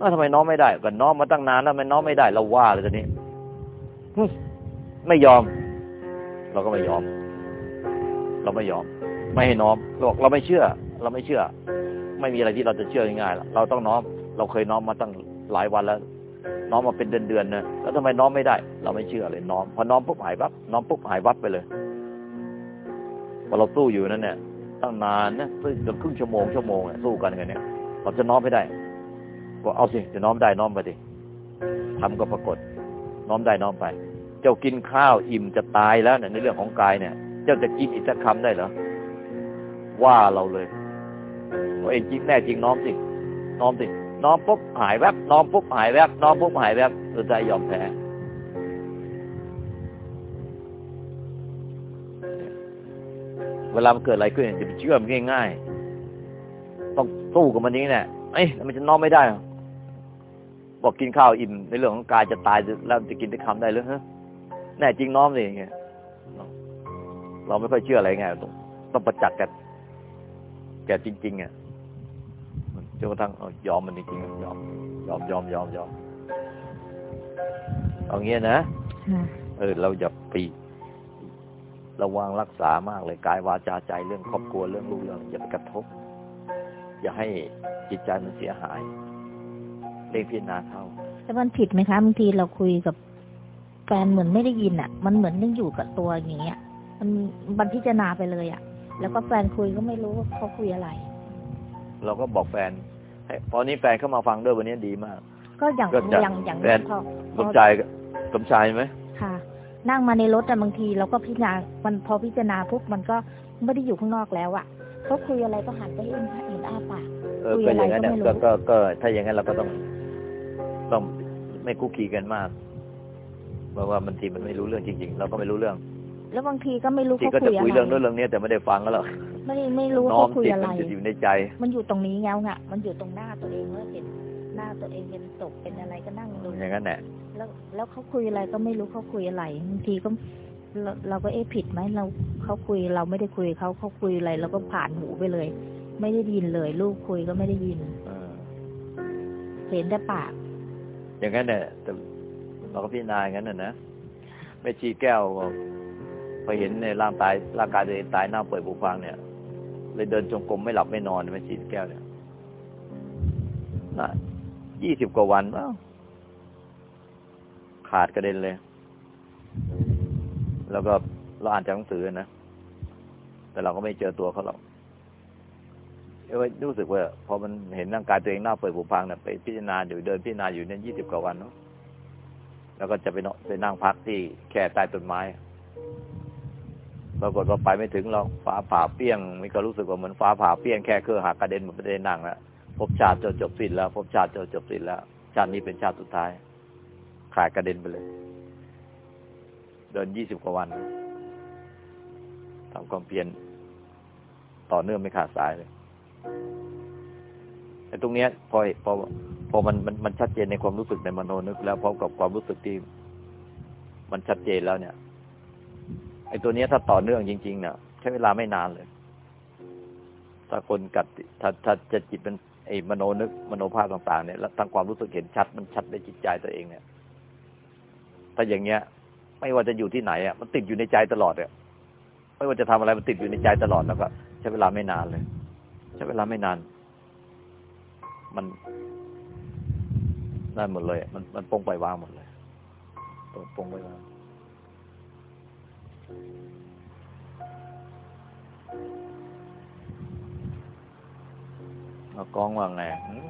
อ้าวทำไมน้อมไม่ได้ก็น้อมมาตั้งนานแล้วมันน้อมไม่ได้เราว่าเลยตอนนี้ไม่ยอม เราก็ไม่ยอม เราไม่ยอม ไม่ให้น้อมเราบอกเราไม่เชื่อ เราไม่เชื่อ ไม่มีอะไรที่เราจะเชื่อง่ายๆเราต้องน้อม เราเคยน้อมมาตั้งหลายวันแล้ว น้อมมาเป็นเดือนๆนะแล้วทำไมน้อมไม่ได้ เราไม่เชื่อเลยน้อมพอน้อมปุ๊บหายวับน้อมปุ๊บหายวับไปเลยพอเราสู้อยู่นั่นเนี่ยตั้งนานนะสู้จนครึ่งชั่วโมงชั่วโมงเนี่ยสู้กันกันเนี่ยเราจะน้อมไม่ได้บอกเอาสิจะน้อมได้น้อมไปดิทำก็ปรากฏ น้อมได้น้อมไป เจ้ากินข้าวอิ่มจะตายแล้วเนี่ยในเรื่องของกายเนี่ย เจ้าจะกินอีกสักคำได้เหรอว่าเราเลยว่าเองจริงแน่จริงน้อมสิน้อมสิน้อมปุ๊บหายแวบน้อมปุ๊บหายแวบน้อมปุ๊บหายแวบสุดท้ายยอมแพ้เวลามันเกิดอะไรขึ้นอย่าไปเชื่อมง่ายๆ ต้องสู้กับมันนี้แน่เอ้ยมันจะน้อมไม่ได้ บอกกินข้าวอิ่มในเรื่องของกายจะตายแล้วจะกินได้คำได้หรือฮะ แน่จริงน้อมสิอย่างเงี้ยเราไม่ค่อยเชื่ออะไรไงต้องต้องประจักษ์กันแกจริงๆอะจนกระทั่งยอมมันจริงๆยอมยอมยอมยอมยอมเอางี้นะค่ะเออเราอย่าไประวังรักษามากเลยกายวาจาใจเรื่องครอบครัวเรื่องลูกเรื่องอย่าไปกระทบ อย่าให้จิตใจมันเสียหายเร่งพิจารณาเข้าแต่มันผิดไหมคะบางทีเราคุยกับ แฟนเหมือนไม่ได้ยินอะ มันเหมือนยังอยู่กับตัวอย่างเงี้ย มันมันพิจารณาไปเลยอะ แล้วก็แฟนคุยก็ไม่รู้ว่าเขาคุยอะไร เราก็บอกแฟนให้พอนี้แฟนเข้ามาฟังด้วยวันนี้ดีมาก ก็อย่างก็จะอย่างอย่างแฟนพอพสอมใจสมชายไหมค่ะ นั่งมาในรถแต่บางทีเราก็พิจารณา มันพอพิจารณาปุ๊บมันก็ไม่ได้อยู่ข้างนอกแล้วอะเขาคุยอะไรก็หันไปเห็นเห็นอ้าปากเออคุยก็อะไรอย่างนั้นเนี่ยก็ไม่รู้ก็ก็ก็ถ้าอย่างนั้นเราก็ต้องต้องไม่คุกคีกันมาก เพราะว่าบางทีมันไม่รู้เรื่องจริง ๆ เราก็ไม่รู้เรื่อง แล้วบางทีก็ไม่รู้ที่เขาก็คุจะยอะคุยไรเรื่องนู้นเรื่องนี้แต่ไม่ได้ฟังก็แล้วไม่ได้ไม่รู้ว่าน้อมเขาคุยจิตอะไรมันจะอยู่ในใจ มันอยู่ตรงนี้แล้วไงมันอยู่ตรงหน้าตัวเองแล้วเห็นหน้าตัวเองเป็นศพเป็นอะไรก็นั่งดูอย่างนั้นแหละแล้วแล้วเขาคุยอะไรก็ไม่รู้เขาคุยอะไรบางทีก็เราเราก็เอ๊ะผิดไหมเราเขาคุยเราไม่ได้คุยเขาเขาคุยอะไรเราก็ผ่านหูไปเลย ไม่ได้ยินเลย ลูกคุยก็ไม่ได้ยินเออเห็นแต่ปาก อย่างนั้นเนี่ยแต่ เราก็พิจารณาอย่างนั้นน่ะนะแม่ชีแก้วพอเห็นในร่างตายร่างกายตัวเองตายหน้าเปิดบุฟังเนี่ย เลยเดินจงกรมไม่หลับไม่นอนแม่ชีแก้วเนี่ยน่ะยี่สิบกว่าวันเอ้าขาดกระเด็นเลย แล้วก็เราอ่านจากหนังสือนะ แต่เราก็ไม่เจอตัวเขาหรอกเอ้ยรู้สึกว่าพอมันเห็นร่างกายตัวเองหน้าเปิดผุพังเนี่ยไปพิจารณาอยู่เดินพิจารณาอยู่เนี่ยยี่สิบกว่าวันเนาะ แล้วก็จะไปไปนั่งพักที่แค่ใต้ต้นไม้ปรากฏว่าไปไม่ถึงหรอกฟ้าผ่าเปี้ยงมีก็รู้สึกว่าเหมือนฟ้าผ่าเปี้ยงแค่เครื่อหักกระเด็นหมดไม่ได้นั่งแล้วภพชาติจนจบสิ้นแล้วภพชาติจนจบสิ้นแล้ว ชาตินี้เป็นชาติสุดท้าย ขาดกระเด็นไปเลย เดินยี่สิบกว่าวันทำความเพียรต่อเนื่องไม่ขาดสายเลยไอ้ตรงเนี้ยพอพอ พอมันมันมันชัดเจนในความรู้สึกในมโนนึกแล้วพร้อมกับความรู้สึกที่มันชัดเจนแล้วเนี่ยไอ้ตัวนี้ถ้าต่อเนื่องจริงๆเนี่ยใช้เวลาไม่นานเลย ถ้าคนกัดถ้าถ้าจะจิตเป็นไอ้มโนนึกมโนภาพต่างๆเนี่ยแล้วทั้งความรู้สึกเห็นชัดมันชัดในจิตใจตัวเองเนี่ย ถ้าอย่างเงี้ย ไม่ว่าจะอยู่ที่ไหนอะมันติดอยู่ในใจตลอดอะไม่ว่าจะทำอะไรมันติดอยู่ในใจตลอดแล้วก็ใช้เวลาไม่นานเลย ใช้เวลาไม่นาน มัน นั่นหมดเลย มันมันปรงไปล่อยวางหมดเลยปรงปรงไปล่อยวางเอากองว่าไงหืม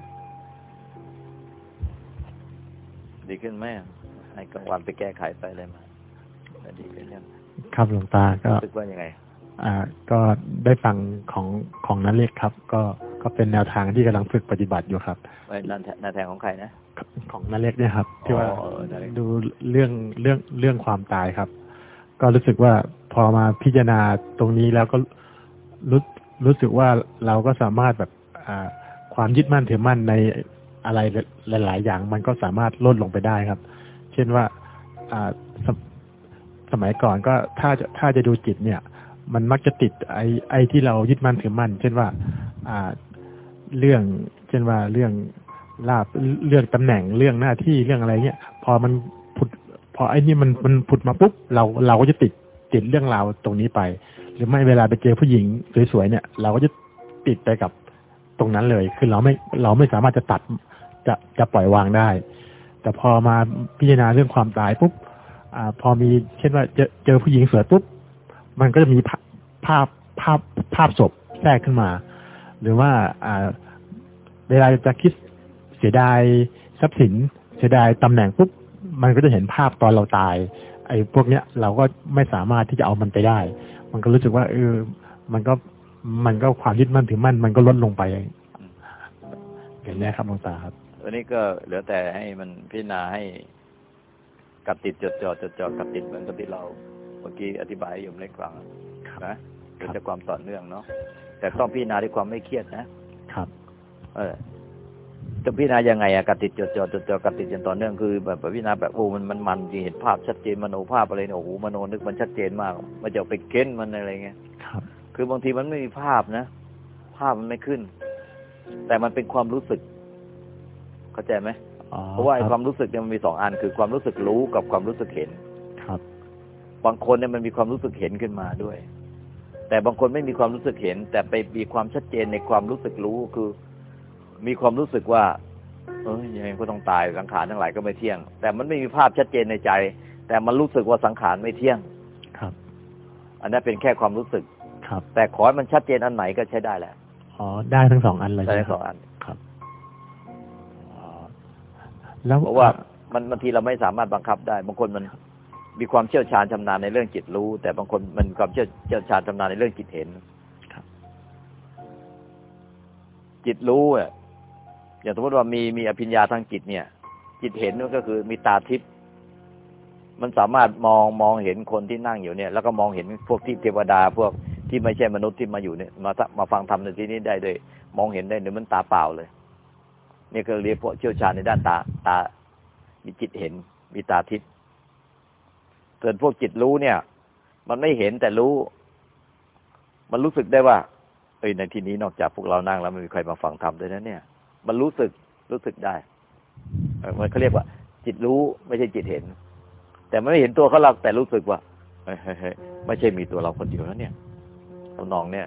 ดีขึ้นไหมให้กลางวันไปแก้ไขไปอะไรมาแล้วดีขึ้นยังครับหลวงตาก็รู้สึกว่ายังไง อ่า ก็ได้ฟังของของนันเล็กครับ ก็ ก็เป็นแนวทางที่กำลังฝึกปฏิบัติอยู่ครับไว้นันนาแทงของใครนะของนันเล็กเนี่ยครับ ที่ว่าอ๋อเออนั่นเล็กดูเรื่องเรื่องเรื่องความตายครับ ก็รู้สึกว่าพอมาพิจารณาตรงนี้แล้วก็รู้รู้สึกว่าเราก็สามารถแบบอ่าความยึดมั่นถือมั่นในอะไรหลาย ๆ อย่าง มันก็สามารถลดลงไปได้ครับ เช่นว่าอ่าสมสมัยก่อนก็ถ้าจะถ้าจะดูจิตเนี่ย มันมักจะติดไอ้ไอ้ที่เรายึดมั่นถือมั่น เช่นว่า อ่า เรื่องเช่นว่าเรื่องลาบเรื่องตำแหน่งเรื่องหน้าที่เรื่องอะไรเงี้ยพอมันผุด พอไอ้นี่มันมันผุดมาปุ๊บเราเราก็จะติดติดเรื่องราวตรงนี้ไป หรือไม่เวลาไปเจอผู้หญิงสวยๆเนี่ย เราก็จะติดไปกับตรงนั้นเลย คือเราไม่เราไม่สามารถจะตัดจะจะปล่อยวางได้ แต่พอมาพิจารณาเรื่องความตายปุ๊บอ่า พอมีเช่นว่าเจอเจอผู้หญิงสวยปุ๊บมันก็จะมีภาพภาพภาพภาพศพแทรกขึ้นมา หรือว่าเวลาจะคิดเสียดายทรัพย์สิน เสียดายตำแหน่งปุ๊บมันก็จะเห็นภาพตอนเราตาย ไอ้พวกเนี้ยเราก็ไม่สามารถที่จะเอามันไปได้ มันก็รู้สึกว่าเออมันก็มันก็ความยึดมั่นถือมั่นมันก็ลดลงไปอย่างนี้ครับหลวงตาครับวันนี้ก็เหลือแต่ให้มันพิจารณาให้กับติดจดจ่อจดจ่อกับติดเหมือนกับที่เรา เมื่อกี้อธิบายให้โยมเล็กฟังนะ เป็นจากความต่อเนื่องเนาะแต่ต้องพิจารณาด้วยความไม่เครียดนะครับ เออจะพิจารณายังไงอะกับติดจดจ่อจดจ่อกับติดอย่างต่อเนื่องคือ แบบพิจารณาแบบโอ้มันมันมันจริงเห็นภาพชัดเจนมโนภาพอะไรเนี่ยโอ้โหมโนนึกมันชัดเจนมากมันจะเอาไปเก้นมันอะไรเงี้ยครับ คือบางทีมันไม่มีภาพนะภาพมันไม่ขึ้น แต่มันเป็นความรู้สึก เข้าใจไหมอ๋อเพราะว่าไอ้คครับวามรู้สึกเนี่ยมันมีสองอันคือความรู้สึกรู้กับความรู้สึกเห็นครับ บางคนเนี่ยมันมีความรู้สึกเห็นขึ้นมาด้วย แต่บางคนไม่มีความรู้สึกเห็น แต่ไปมีความชัดเจนในความรู้สึกรู้คือ มีความรู้สึกว่า เอ้ยยังไงก็ต้องตายสังขารทั้งหลายก็ไม่เที่ยง แต่มันไม่มีภาพชัดเจนในใจ แต่มันรู้สึกว่าสังขารไม่เที่ยงครับ อันนั้นเป็นแค่ความรู้สึกครับ แต่ขอให้มันชัดเจนอันไหนก็ใช้ได้แหละอ๋อได้ทั้งสองอันเลยได้ใช่ไหมทั้งสองอันครับอ๋อแล้วเพราะว่ามันบางทีเราไม่สามารถบังคับได้บางคนมัน มีความเชี่ยวชาญชำนาญในเรื่องจิตรู้ แต่บางคนมันมีความเชี่ยวเชี่ยวชาญชำนาญในเรื่องจิตเห็นครับจิตรู้อะอย่างสมมติว่ามีมีอภิญญาทางจิตเนี่ย จิตเห็นก็คือมีตาทิพย์มันสามารถมองมองเห็นคนที่นั่งอยู่เนี่ย แล้วก็มองเห็นพวกที่เทวดาพวกที่ไม่ใช่มนุษย์ที่มาอยู่เนี่ยมามาฟังธรรมในที่นี้ได้ด้วย มองเห็นได้โดยมันตาเปล่าเลย นี่ก็เรียกพวกเชี่ยวชาญในด้านตาตา มีจิตเห็นมีตาทิพย์ ส่วนพวกจิตรู้เนี่ย มันไม่เห็นแต่รู้ มันรู้สึกได้ว่า เอ้ยในที่นี้นอกจากพวกเรานั่งแล้วไม่มีใครมาฟังธรรมด้วยนะเนี่ย มันรู้สึกรู้สึกได้มันเขาเรียกว่า จิตรู้ไม่ใช่จิตเห็น แต่มันไม่เห็นตัวเขาหรอกแต่รู้สึกว่าเฮ้ยไม่ใช่มีตัวเราคนเดียวแล้วเนี่ยทำนองเนี่ย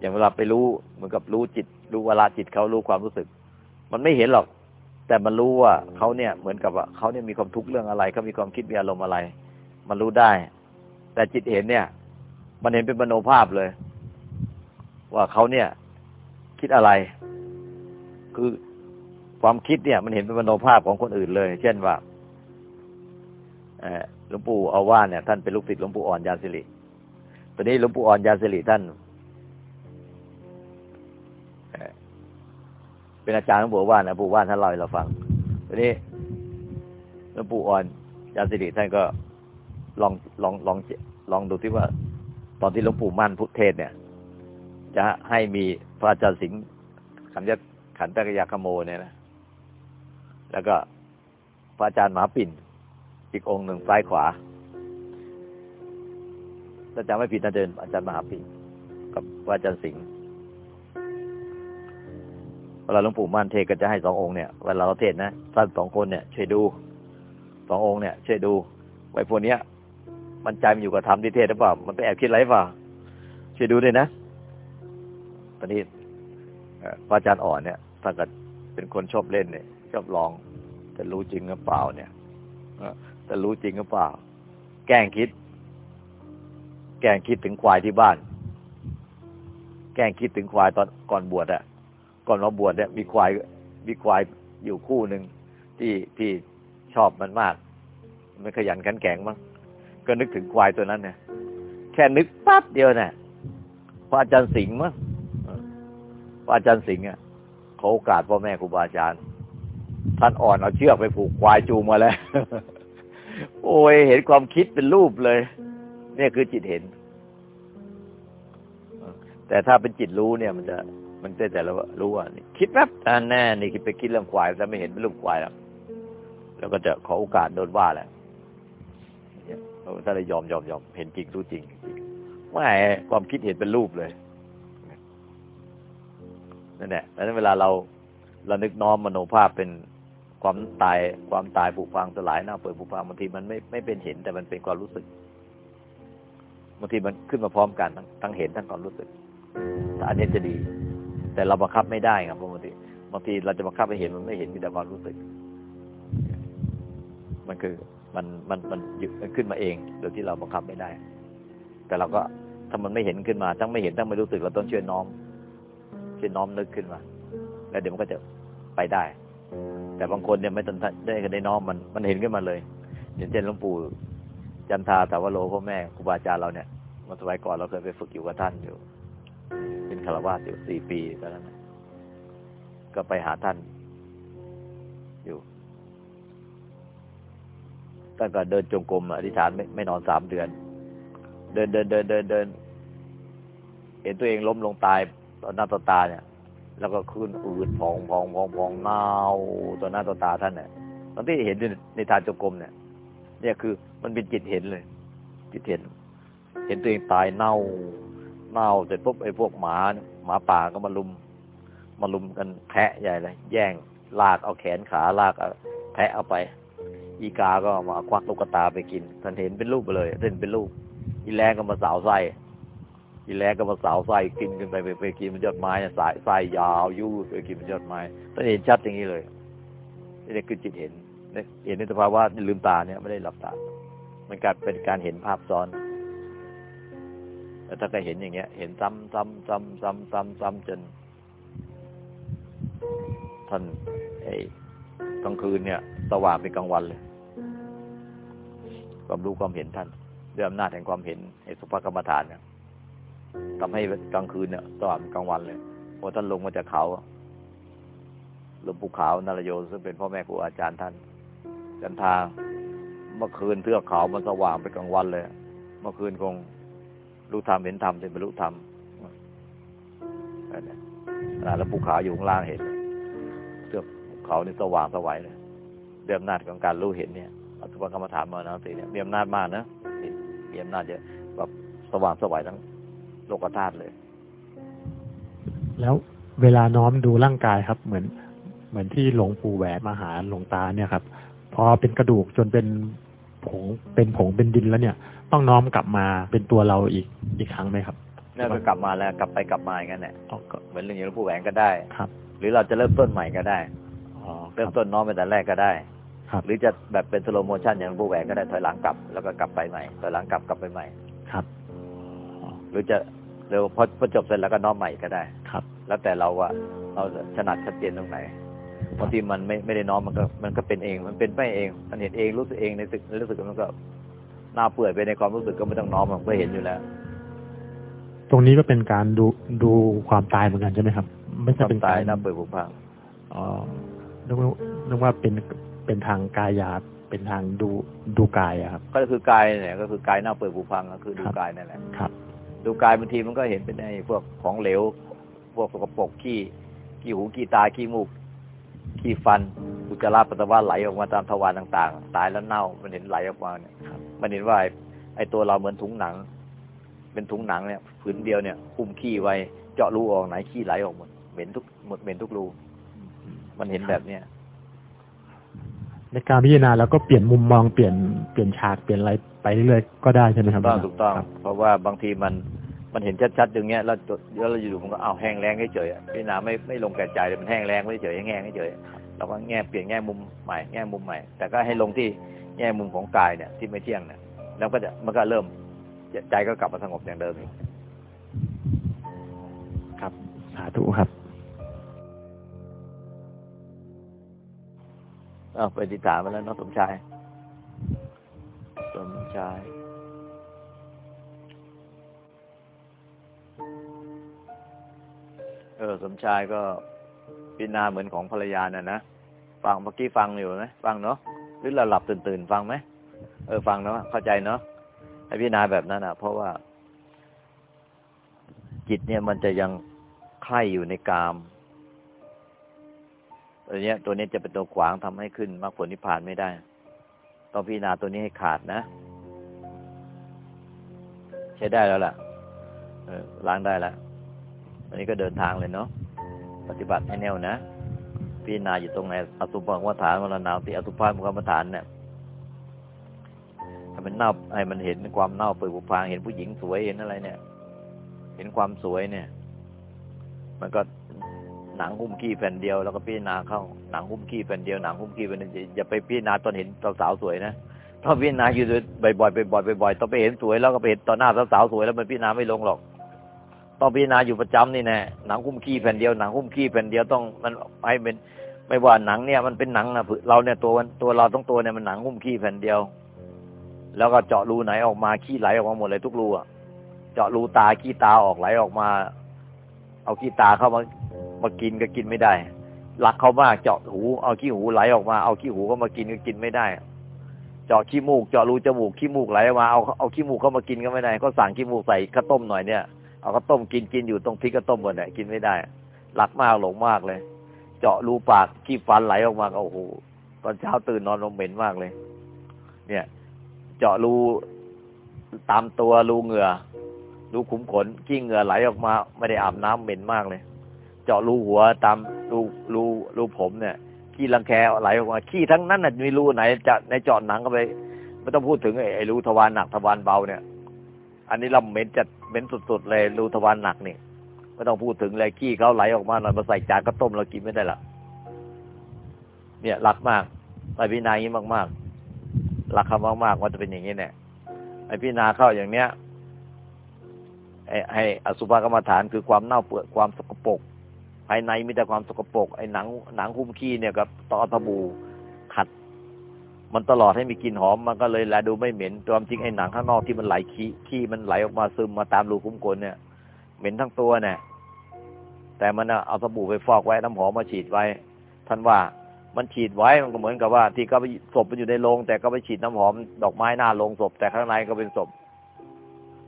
อย่างเวลาไปรู้เหมือนกับรู้จิต รู้เวลาจิตเขารู้ความรู้สึก มันไม่เห็นหรอก แต่มันรู้ว่าเขาเนี่ยเหมือนกับว่าเขาเนี่ยมีความทุกข์เรื่องอะไรเขามีความคิดมีอารมณ์อะไร มันรู้ได้ แต่จิตเห็นเนี่ย มันเห็นเป็นมโนภาพเลย ว่าเขาเนี่ย คิดอะไร คือความคิดเนี่ย มันเห็นเป็นมโนภาพของคนอื่นเลย เช่นว่าหลวงปู่เอาว่าเนี่ยท่านเป็นลูกศิษย์หลวงปู่อ่อนยาสิริตอนนี้หลวงปู่อ่อนยาสิริท่าน เป็นอาจารย์หลวงปู่ว่านนะปู่ว่านท่านเล่าให้เราฟังตอนนี้หลวงปู่อ่อนยาสิริท่านก็ลองลองลองลองดูที่ว่า ตอนที่หลวงปู่มั่นพุทธเทศเนี่ย จะให้มีพระอาจารย์สิงห์ขันยะขันตะกยาคโมเนี่ยนะแล้วก็พระอาจารย์หมาปิ่น อีกองค์หนึ่งซ้ายขวาถ้าจำไม่ผิดน่าจะเป็นอาจารย์มหาปิ่นกับพระอาจารย์สิงห์ เวลาหลวงปู่มั่นเทศก็จะให้สององค์เนี่ยเวลาเราเทศนะท่านสองคนเนี่ยช่วยดูสององค์เนี่ยช่วยดู ไว้พวกเนี้ย มันใจมันอยู่กับธรรมที่เทศหรือเปล่า มันไปแอบคิดอะไรเปล่าช่วยดูด้วยนะตอนนี้เอ่อพระอาจารย์อ่อนเนี่ยถ้าเกิดเป็นคนชอบเล่นเนี่ยชอบลอง แต่รู้จริงหรือเปล่าเนี่ยแต่รู้จริงหรือเปล่า แกล้งคิด แกล้งคิดถึงควายที่บ้าน แกล้งคิดถึงควายตอนก่อนบวชอะ ก่อนเราบวชเนี่ยมีควายมีควายอยู่คู่หนึ่งที่ที่ชอบมันมาก มันขยันขันแข็งมั้งก็นึกถึงควายตัวนั้นเนี่ยแค่นึกปั๊บเดียวเนี่ยพระอาจารย์สิงห์มั้งพระอาจารย์สิงห์อะเขาโอกาสพ่อแม่ครูบาอาจารย์ ท่านอ่อนเอาเชือกไปผูกควายจูงมาแล้ว โอ้ยเห็นความคิดเป็นรูปเลย เนี่ยคือจิตเห็น แต่ถ้าเป็นจิตรู้เนี่ยมันจะ มันจะแต่ละรู้ว่านี่คิดแป๊บอ่าแน่นี่คิดไปคิดเรื่องควายแต่ไม่เห็นเป็นรูปควายแล้วแล้วก็จะขอโอกาสโดนว่าแหละเนี่ยถ้าได้ยอมยอมยอมเห็นจริงรู้จริงไม่ความคิดเห็นเป็นรูปเลยนั่นแหละแล้วเวลาเราเรานึกน้อมมโนภาพเป็นความตายความตายผุพังสลายหน้าเปิดผุพังบางทีมันไม่ไม่เป็นเห็น แต่มันเป็นความรู้สึกบางทีมันขึ้นมาพร้อมกันทั้งทั้งเห็นทั้งความรู้สึกแต่อันนี้จะดี แต่เราบังคับไม่ได้ครับบางทีบางทีเราจะบังคับให้เห็นมันไม่เห็นมีแต่ความรู้สึก มันคือมันมันมันยึมันขึ้นมาเอง โดยที่เราบังคับไม่ได้ แต่เราก็ถ้ามันไม่เห็นขึ้นมาทั้งไม่เห็นทั้งไม่รู้สึกเราต้องเช่วยน้อมเช่วยน้อมนึกขึ้นมา แล้วเดี๋ยวมันก็จะไปได้ แต่บางคนเนี่ยไม่ตันได้ก็ได้น้อมมันมันเห็นขึ้นมาเลยอย่างเช่นหลวงปู่จันทาสาวโลพ่อแม่ครูบาอาจารย์เราเนี่ยมื่อสมัยก่อนเราเคยไปฝึกอยู่กับท่านอยู่ คารวะอยู่สี่ปีตอนนั้นนะก็ไปหาท่านอยู่ตั้งแต่เดินจงกรมอธิษฐานไม่ไม่นอนสามเดือน เดินเดินเดินเดินเดินเห็นตัวเองล้มลงตายตอนหน้าต่อตาเนี่ย แล้วก็ขึ้นอืดพองพองพองพองเน่าต่อหน้าต่อตาท่านเนี่ยตอนที่เห็นในทางจงกรมเนี่ย เนี่ยคือมันเป็นจิตเห็นเลย จิตเห็น เห็นตัวเองตายเน่า เน่าเสร็จปุ๊บไอ้พวกหมาหมาป่าก็มาลุม มาลุมกันแพะใหญ่เลยแย่งลากเอาแขนขาลากเอาแพะเอาไป อีกาก็มาควักตุ๊กตาไปกินท่านเห็นเป็นรูปไปเลยเห็นเป็นรูปอีแรงก็มาสาวไส้อีแรงก็มาสาวไส้กินกันไปไปกินมันยอดไม้สายไส้ยาวยุ่ไปกินมันยอดไม้ท่านเห็นชัดอย่างนี้เลยนี่คือจิตเห็นเห็นในสภาวะลืมตาเนี่ยไม่ได้หลับตา มันกลายเป็นการเห็นภาพซ้อน แล้วถ้าก็เห็นอย่างเงี้ย เห็นซ้ำซ้ำซ้ำซ้ำซ้ำซ้ำจนท่านไอ้กลางคืนเนี่ย สว่างเป็นกลางวันเลย ความรู้ความเห็นท่านด้วยอำนาจแห่งความเห็นไอ้สุภกรรมฐานเนี่ยทำให้กลางคืนเนี่ยสว่างเป็นกลางวันเลยพอท่านลงมาจากเขาหลวงปู่ขาวนารโยซึ่งเป็นพ่อแม่ครูอาจารย์ท่านจันทาเมื่อคืนเทือกเขามันสว่างเป็นกลางวันเลย เมื่อคืนคง รู้ธรรมเห็นธรรมเป็นบรรลุธรรมนั่แล้วภูเขาอยู่ข้างล่างเห็นเทือกเขานี่สว่างสวัยเลยเรื่องอำนาจของการรู้เห็นเนี่ยอัตถกรรมฐานมานะสิเนี่ยมีอำนาจมากนะมีอำนาจเยอะแบบสว่างสวัยทั้งโลกธาตุเลย แล้วเวลาน้อมดูร่างกายครับ เหมือน เหมือนที่หลวงปู่แหวนมาหาหลวงตาเนี่ยครับ พอเป็นกระดูกจนเป็นผงเป็นผงเป็นดินแล้วเนี่ย ต้องน้อมกลับมาเป็นตัวเราอีกอีกครั้งไหมครับนี่ก็กลับมาแล้วกลับไปกลับมาอย่างนั้นแหละอ๋อก็เหมือนเรื่องอย่างหลวงปู่แหวนก็ได้ครับ หรือเราจะเริ่มต้นใหม่ก็ได้อ๋อเริ่มต้นน้อมไปแต่แรกก็ได้ครับหรือจะแบบเป็น slow motion อย่างหลวงปู่แหวนก็ได้ถอยหลังกลับ แล้วก็กลับไปใหม่ถอยหลังกลับกลับไปใหม่ครับอ๋อหรือจะเร็วพอพอจบเสร็จแล้วก็น้อมใหม่ก็ได้ครับ แล้วแต่เราว่าเราถนัดชัดเจนตรงไหนบางทีมันไม่ไม่ได้น้อมมันก็มันก็เป็นเอง มันเป็นไปเองมันเห็นเองรู้สึกเองในสึกรู้สึกมันก็ หน้าเปื่อยไปในความรู้สึกก็ไม่ต้องน้อมมันก็เห็นอยู่แล้ว ตรงนี้ก็เป็นการดูดูความตายเหมือนกันใช่ไหมครับ ไม่คใช่วามเป็นตากายรหน้าเปื่อยผุพังอ๋อนึกว่านึกว่าเป็นเป็นทางกายาเป็นทางดูดูกายอะครับ ก็คือกายเนี่ยก็คือกายหน้าเปื่อยผุพังก็คือดูครับกายนั่นแหละครับ ดูกายบางทีมันก็เห็นเป็นไอ้พวกของเหลว พวกสกปรกขี้ขี้หูขี้ตาขี้มูกขี้ฟัน อุจจาระปัสสาวะไหลออกมาตามทวารต่าง ๆ ตายแล้วเน่า มันเห็นไหลออกมาเนี่ยครับมันเห็นว่าไอ้ไอ้ตัวเราเหมือนถุงหนัง เป็นถุงหนังเนี่ยผืนเดียวเนี่ยคุมขี้ไว้เจาะรูออกไหนขี้ไหลออกหมดเหม็นทุกหมดเหม็นทุกรูมันเห็นแบบเนี้ยในการพิจารณาแล้วก็เปลี่ยนมุมมองเปลี่ยนเปลี่ยนฉากเปลี่ยนอะไรไปเรื่อยๆก็ได้ใช่ไหมครับถูกต้องถูกต้องครับเพราะว่าบางทีมันมันเห็นชัดๆอย่างเงี้ยแล้วแล้วเราอยู่ๆมันก็เอาแห้งแล้งเฉยๆอะพี่นาไม่ไม่ลงแก่ใจเลยมันแห้งแล้งไม่เฉยๆแห้งๆเฉยๆ เราก็แง่เปลี่ยนแง่มุมใหม่ แง่มุมใหม่ แต่ก็ให้ลงที่แง่มุมของกายเนี่ย ที่ไม่เที่ยงเนี่ยแล้วก็จะมันก็เริ่มใจก็กลับมาสงบอย่างเดิมอีกครับ สาธุครับเอาไปติดถามมาแล้วเน้องสมชาย สมชายเออสมชายก็ พิจารณาเหมือนของภรรยาน่ะนะฟังเมื่อกี้ฟังอยู่ไหมฟังเนาะหรือเราหลับตื่นตื่นฟังไหมเออฟังเนาะเข้าใจเนาะให้พิจารณาแบบนั้นอะ เพราะว่า จิตเนี่ยมันจะยังใคร่อยู่ในกามตัวเนี้ย ตัวนี้จะเป็นตัวขวางทำให้ขึ้นมรรคผลนิพพานไม่ได้ ต้องพิจารณาตัวนี้ให้ขาดนะ ใช้ได้แล้วล่ะ เออล้างได้แล้วอันนี้ก็เดินทางเลยเนาะ ปฏิบัติให้แน่วนะพิจารณาอยู่ตรงไหนอสุภกรรมฐานมรณาติอสุภกรรมฐานเนี่ยให้มันเน่าให้มันเห็นความเน่าเปื่อยผุพังเห็นผู้หญิงสวยเห็นอะไรเนี่ย เห็นความสวยเนี่ย มันก็หนังหุ้มขี้แผ่นเดียวแล้วก็พิจารณาเข้าหนังหุ้มขี้แผ่นเดียวหนังหุ้มขี้แผ่นเดียวอย่าไปพิจารณาตอนเห็นสาวสวยนะถ้าพิจารณาอยู่บ่อยๆบ่อยๆบ่อยๆต้องไปเห็นสวยแล้วก็ไปเห็นตอนหน้าสาวสวยแล้วมันพิจารณาไม่ลงหรอก ต้องพิจารณาอยู่ประจำนี่แน่หนังหุ้มขี้แผ่นเดียวหนังหุ้มขี้แผ่นเดียวต้องมันให้เป็นไม่ว่าหนังเนี่ยมันเป็นหนังนะเราเนี่ยตัวตัวเราต้องตัวเนี่ยมันหนังหุ้มขี้แผ่นเดียว แล้วก็เจาะรูไหนออกมาขี้ไหลออกมาหมดเลยทุกรูอะเจาะรูตาขี้ตาออกไหลออกมา เอาขี้ตาเข้ามามากินก็กินไม่ได้รักเขามากเจาะหูเอาขี้หูไหลออกมา เอาขี้หูก็มากินก็กินไม่ได้ เจาะขี้มูกเจาะรูจมูกขี้มูกไหลออกมาเอาเอาขี้มูกเข้ามากินก็ไม่ได้ ก็สั่งขี้มูกใส่ข้าวต้มหน่อยเนี่ย เอาข้าวต้มกินกินอยู่ตรงพริกข้าวต้มหมดเนี่ยกินไม่ได้รักมากหลงมากเลย เจาะรูปากขี้ฟันไหลออกมาก็โอ้โหตอนเช้าตื่นนอนลงเหม็นมากเลย เนี่ย เจาะรูตามตัวรูเหงื่อรูขุมขนขี้เหงื่อไหลออกมา ไม่ได้อาบน้ำเหม็นมากเลย เจาะรูหัวตามรูรูรูผมเนี่ยขี้รังแคไหลออกมาขี้ทั้งนั้นน่ะมีรูไหนจะในเจาะหนังก็ไป ไม่ต้องพูดถึงไอ้ไอ้รูทวารหนักทวารเบาเนี่ย อันนี้เราเหม็นจัดเหม็นสุดๆเลยรูทวารหนักนี่ไม่ต้องพูดถึงเลยขี้เขาไหลออกมาหน่อยมาใส่จานก็ต้มเรากินไม่ได้ละเนี่ยรักมากไปพิจารณาอย่างนี้มากๆรักคำมากๆว่าจะเป็นอย่างนี้เนี่ยไอพิจารณาเข้าอย่างเนี้ยให้ให้อสุภกรรมฐานคือความเน่าเปื่อยความสกปรกภายในมีแต่ความสกปรกไอ้หนังหนังหุ้มขี้เนี่ยกับตอตะบู มันตลอดให้มีกลิ่นหอมมันก็เลยแลดูไม่เหม็นความจริงไอ้หนังข้างนอกที่มันไหลขี้ขี้มันไหลออกมาซึมมาตามรูขุมขนเนี่ย เหม็นทั้งตัวเนี่ยแต่มันเอาสบู่ไปฟอกไว้น้ำหอมมาฉีดไว้ ท่านว่ามันฉีดไว้มันก็เหมือนกับว่า ที่ก็ไปศพมันอยู่ในโรงแต่ก็ไปฉีดน้ำหอมดอกไม้หน้าโรงศพ แต่ข้างในก็เป็นศพ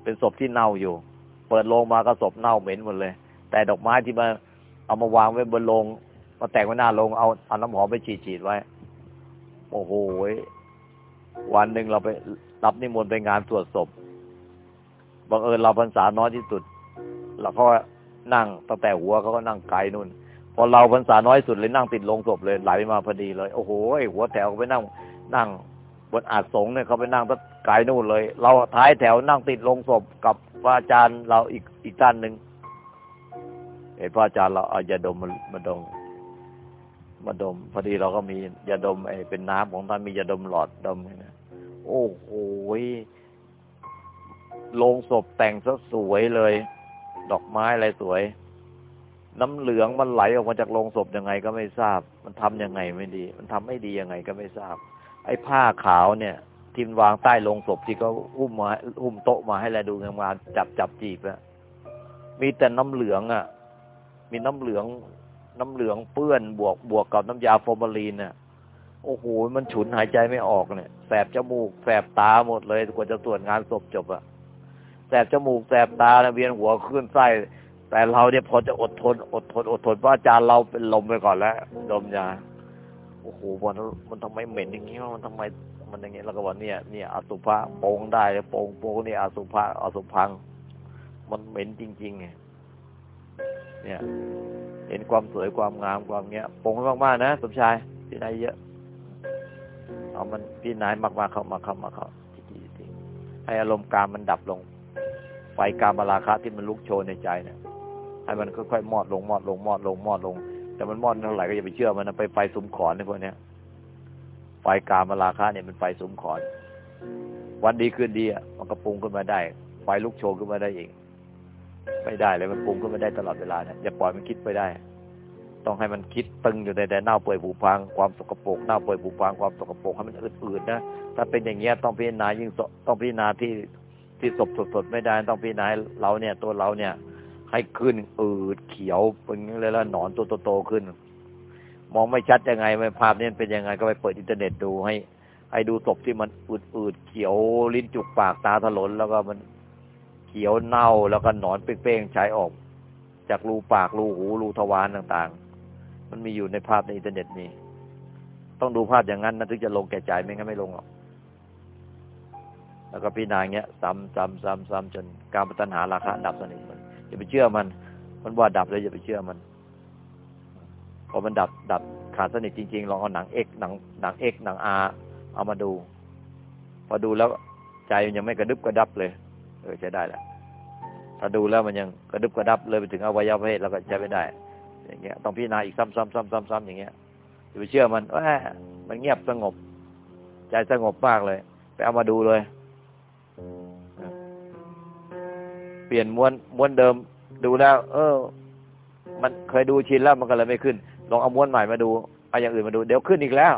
เป็นศพที่เน่าอยู่ เปิดโรงมาก็ศพเน่าเหม็นหมดเลย แต่ดอกไม้ที่มาเอามาวางไว้บนโรงมาแต่งไว้หน้าโรงเอาเอาน้ำหอมไปฉีดฉีดไว้ โอ้โหวันหนึ่งเราไปรับนิมนต์ไปงานสวดศพบังเอิญเราพรรษาน้อยที่สุดเราก็นั่งตั้งแต่หัวเขาก็นั่งไกลนู่น พอเราพรรษาน้อยสุดเลยนั่งติดลงศพเลยไหลมาพอดีเลย โอ้โหหัวแถวก็ไปนั่ง นั่งบนอาจสงเนี่ยเขาไปนั่งตั้งไกลนู่นเลย เราท้ายแถวนั่งติดลงศพกับพระอาจารย์เราอีกอีกท่านหนึ่งเอพระอาจารย์เราเอายาดมมามาดม มาดม พอดีเราก็มียาดมไอ้เป็นน้ำของท่านมียาดมหลอดดมนี่ยโอ้โหโลงศพแต่งซะสวยเลย ดอกไม้อะไรสวย น้ำเหลืองมันไหลออกมาจากโลงศพยังไงก็ไม่ทราบ มันทำยังไงไม่ดี มันทำไม่ดียังไงก็ไม่ทราบ ไอ้ผ้าขาวเนี่ยทีมวางใต้โลงศพที่เขาอุ้มมาอุ้มโต๊ะมาให้แลดูงามๆจับจับจีบอะมีแต่น้ำเหลืองอะมีน้ำเหลือง น้ำเหลืองเปื้อนบวกบวกกับน้ำยาฟอร์มาลีนเนี่ยโอ้โหมันฉุนหายใจไม่ออกเนี่ยแสบจมูกแสบตาหมดเลยกว่าจะตรวจงานศพจบอะแสบจมูกแสบตาเวียนหัวขึ้นไส้แต่เราเนี่ยพอจะอดทน อดทน อดทนเพราะอาจารย์เราเป็นลมไปก่อนแล้วดมยาโอ้โหมันมันทำไมเหม็นอย่างงี้มันทำไมมันอย่างเงี้แล้วก็ว่าเนี่ยเนี่ยอสุภะโปงได้โปงโปงเนี่ยอสุภะอสุพัง มันเหม็นจริงๆไงเนี่ย เห็นความสวยความงามความเงี้ยปงมากๆนะสมชายพี่นายเยอะ เอามันพี่นายมากๆเข้ามาเข้ามาเข้าทีๆให้อารมณ์กามมันดับลง ไฟกามมาราคะที่มันลุกโชนในใจเนี่ยให้มันค่อยๆมอดลงมอดลงมอดลงมอดลง แต่มันมอดเท่าไหร่ก็อย่าไปเชื่อมันนะไปไฟสุมขอนในพวกเนี้ยไฟกามาราคะเนี่ยมันไฟสุมขอน วันดีคืนดีอะมันก็ปรุงขึ้นมาได้ ไฟลุกโชนขึ้นมาได้เอง ไม่ได้เลยมันปรุงขึ้นมาได้ตลอดเวลาเนี่ยอย่าปล่อยมันคิดไปได้ ต้องให้มันคิดตึงอยู่ในแต่เน่าเปื่อยผุพังความสกปรกเน่าเปื่อยผุพังความสกปรกให้มันอืดๆนะถ้าเป็นอย่างเงี้ยต้องพิจารณายิ่งต้องพิจารณาที่ที่สดสดๆไม่ได้ต้องพิจารณาเราเนี่ย ตัวเราเนี่ย ให้ขึ้นอืดเขียวเป็นเลยแล้วหนอนตัวโตๆขึ้น มองไม่ชัดยังไงไม่ภาพนี้เป็นยังไงก็ไปเปิดอินเทอร์เน็ตดูให้ให้ดูศพที่มันอืดๆเขียวลิ้นจุกปากตาถลนแล้วก็มัน เขียวเน่าแล้วก็หนอนเป้งๆไชออก จากรูปากรูหูรูทวารต่างๆ มันมีอยู่ในภาพในอินเทอร์เน็ตนี่ต้องดูภาพอย่างนั้นนะถึงจะลงแก่ใจไม่งั้นไม่ลงหรอกแล้วก็พิจารณาเงี้ยซ้ำซ้ำซ้ำซ้ำจนกามตัณหาราคะดับสนิทมันอย่าไปเชื่อมัน มันว่าดับเลยอย่าไปเชื่อมันพอมันดับดับขาดสนิทจริงๆลองเอาหนัง X หนังหนังเอ็กหนังอาเอามาดู พอดูแล้วใจยังไม่กระดึบกระดับเลย เออใช้ได้แหละ ถ้าดูแล้วมันยังกระดึบกระดับเลยไปถึงอวัยวะเพศแล้วก็ใช้ไม่ได้ อย่างเงี้ยต้องพิจารณาอีกซ้ำซ้ำซ้ำซ้ำซ้ำอย่างเงี้ยอย่าไปเชื่อมันว่ามันเงียบสงบ ใจสงบมากเลย ไปเอามาดูเลย เปลี่ยนม้วนม้วนเดิม ดูแล้ว เออ มันเคยดูชินแล้วมันก็เลยไม่ขึ้น ลองเอาม้วนใหม่มาดูเอาอย่างอื่นมาดู เดี๋ยวขึ้นอีกแล้ว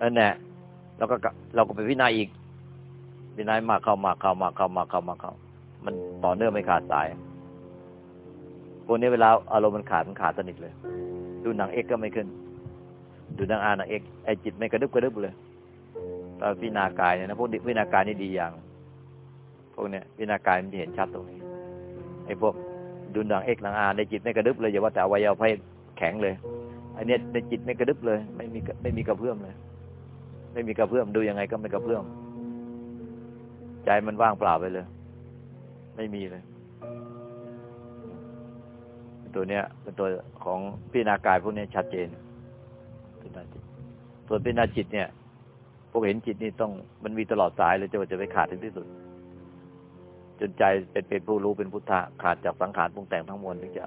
นั่นแหละเราก็เราก็ไปพิจารณาอีก พิจารณามากเข้ามากเข้ามากเข้ามากเข้ามากเข้ามันต่อเนื่องไม่ขาดสายพวกนี้เวลาอารมณ์มันขาดมันขาดสนิทเลย ดูหนังเอ็กก็ไม่ขึ้น ดูหนังอาหนังเอ็กไอจิตไม่กระดึบกระดึบเลยตอนพิจารณากายเนี่ยนะพวกพิจารณากายนี่ดีอย่าง พวกเนี้ยพิจารณากายมันเห็นชัดตรงนี้ไอพวกดูหนังเอ็กหนังอาในจิตไม่กระดึบเลยอย่าว่าแต่อวัยวะเพศแข็งเลยอันนี้ในจิตไม่กระดึบเลย ไม่มีไม่มีกระเพื่อมเลย ไม่มีกระเพื่อมดูยังไงก็ไม่กระเพื่อม ใจมันว่างเปล่าไปเลย ไม่มีเลย ตัวเนี้ย เป็นตัวของพิจารณากายพวกนี้ชัดเจนพิจารณาจิตส่วนพิจารณาจิตเนี่ย พวกเห็นจิตนี่ต้องมันมีตลอดสายเลยจะจะไปขาดถึงที่สุด จนใจเป็นเป็นผู้รู้เป็นพุทธะขาดจากสังขารปรุงแต่งทั้งมวลถึงจะ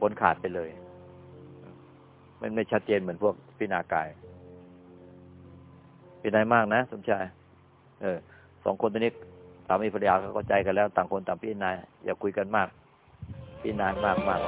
พ้นขาดไปเลยมันไม่ชัดเจนเหมือนพวกพิจารณากายเป็นไรมากนะสมชาย เออ สองคนตอนนี้สามีภรรยาเขาเข้าใจกันแล้ว ต่างคนต่างพิจารณาอย่าคุยกันมากพิจารณามากมาก